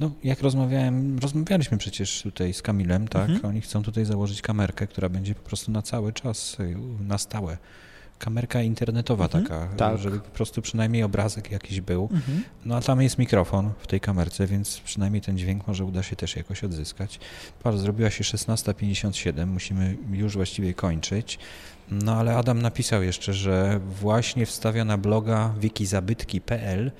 S1: No, jak rozmawiałem, rozmawialiśmy przecież tutaj z Kamilem, tak? Mhm. Oni chcą tutaj założyć kamerkę, która będzie po prostu na cały czas, y, na stałe. Kamerka internetowa mhm. taka, tak. żeby po prostu przynajmniej obrazek jakiś był. Mhm. No a tam jest mikrofon w tej kamerce, więc przynajmniej ten dźwięk może uda się też jakoś odzyskać. Patrz, zrobiła się 16.57, musimy już właściwie kończyć. No ale Adam napisał jeszcze, że właśnie wstawia na bloga wikizabytki.pl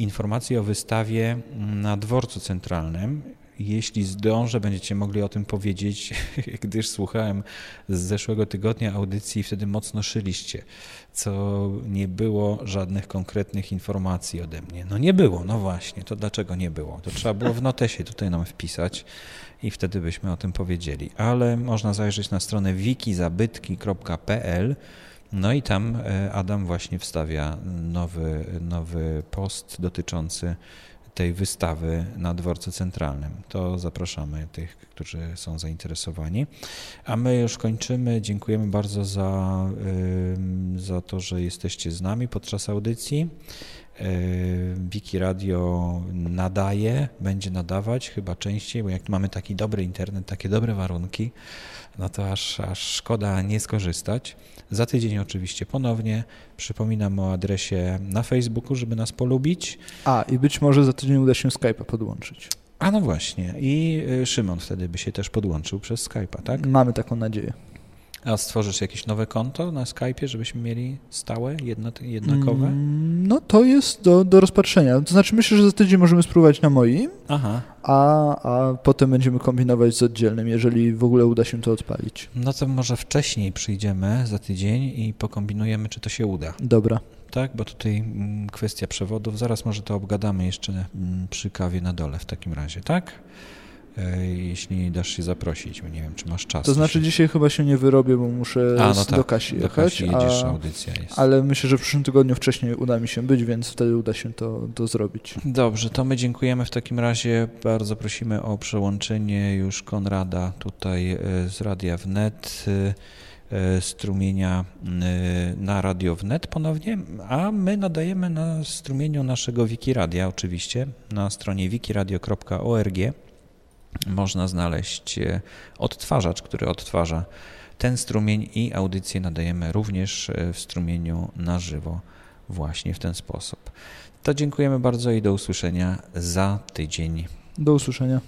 S1: informacje o wystawie na dworcu centralnym. Jeśli zdążę, będziecie mogli o tym powiedzieć, gdyż słuchałem z zeszłego tygodnia audycji i wtedy mocno szyliście, co nie było żadnych konkretnych informacji ode mnie. No nie było, no właśnie, to dlaczego nie było? To trzeba było w notesie tutaj nam wpisać i wtedy byśmy o tym powiedzieli. Ale można zajrzeć na stronę wikizabytki.pl no i tam e, Adam właśnie wstawia nowy, nowy post dotyczący tej wystawy na dworcu centralnym. To zapraszamy tych, którzy są zainteresowani. A my już kończymy. Dziękujemy bardzo za, za to, że jesteście z nami podczas audycji. E, Wiki Radio nadaje, będzie nadawać chyba częściej, bo jak mamy taki dobry internet, takie dobre warunki, no to aż, aż szkoda nie skorzystać. Za tydzień oczywiście ponownie. Przypominam o adresie na Facebooku, żeby nas polubić.
S2: A, i być może za tydzień uda się Skype'a podłączyć.
S1: A no właśnie. I y, Szymon wtedy by się też podłączył przez Skype'a, tak?
S2: Mamy taką nadzieję.
S1: A stworzysz jakieś nowe konto na Skype'ie, żebyśmy mieli stałe, jedno, jednakowe? Mm,
S2: no to jest do, do rozpatrzenia. To znaczy myślę, że za tydzień możemy spróbować na moim, Aha. A, a potem będziemy kombinować z oddzielnym, jeżeli w ogóle uda się to odpalić.
S1: No to może wcześniej przyjdziemy za tydzień i pokombinujemy, czy to się uda.
S2: Dobra.
S1: Tak, bo tutaj mm, kwestia przewodów, zaraz może to obgadamy jeszcze mm, przy kawie na dole w takim razie, tak? E, jeśli dasz się zaprosić, nie wiem, czy masz czas.
S2: To znaczy dzisiaj chyba się nie wyrobię, bo muszę a, no tak, do Kasi jechać. Do Kasi
S1: jedziesz, a, audycja jest.
S2: Ale myślę, że w przyszłym tygodniu wcześniej uda mi się być, więc wtedy uda się to, to zrobić.
S1: Dobrze, to my dziękujemy w takim razie. Bardzo prosimy o przełączenie już Konrada tutaj e, z Radia Wnet e, strumienia na Radio Wnet ponownie, a my nadajemy na strumieniu naszego Wikiradia oczywiście na stronie wikiradio.org można znaleźć e, odtwarzacz, który odtwarza ten strumień i audycję nadajemy również e, w strumieniu na żywo właśnie w ten sposób. To dziękujemy bardzo i do usłyszenia za tydzień.
S2: Do usłyszenia.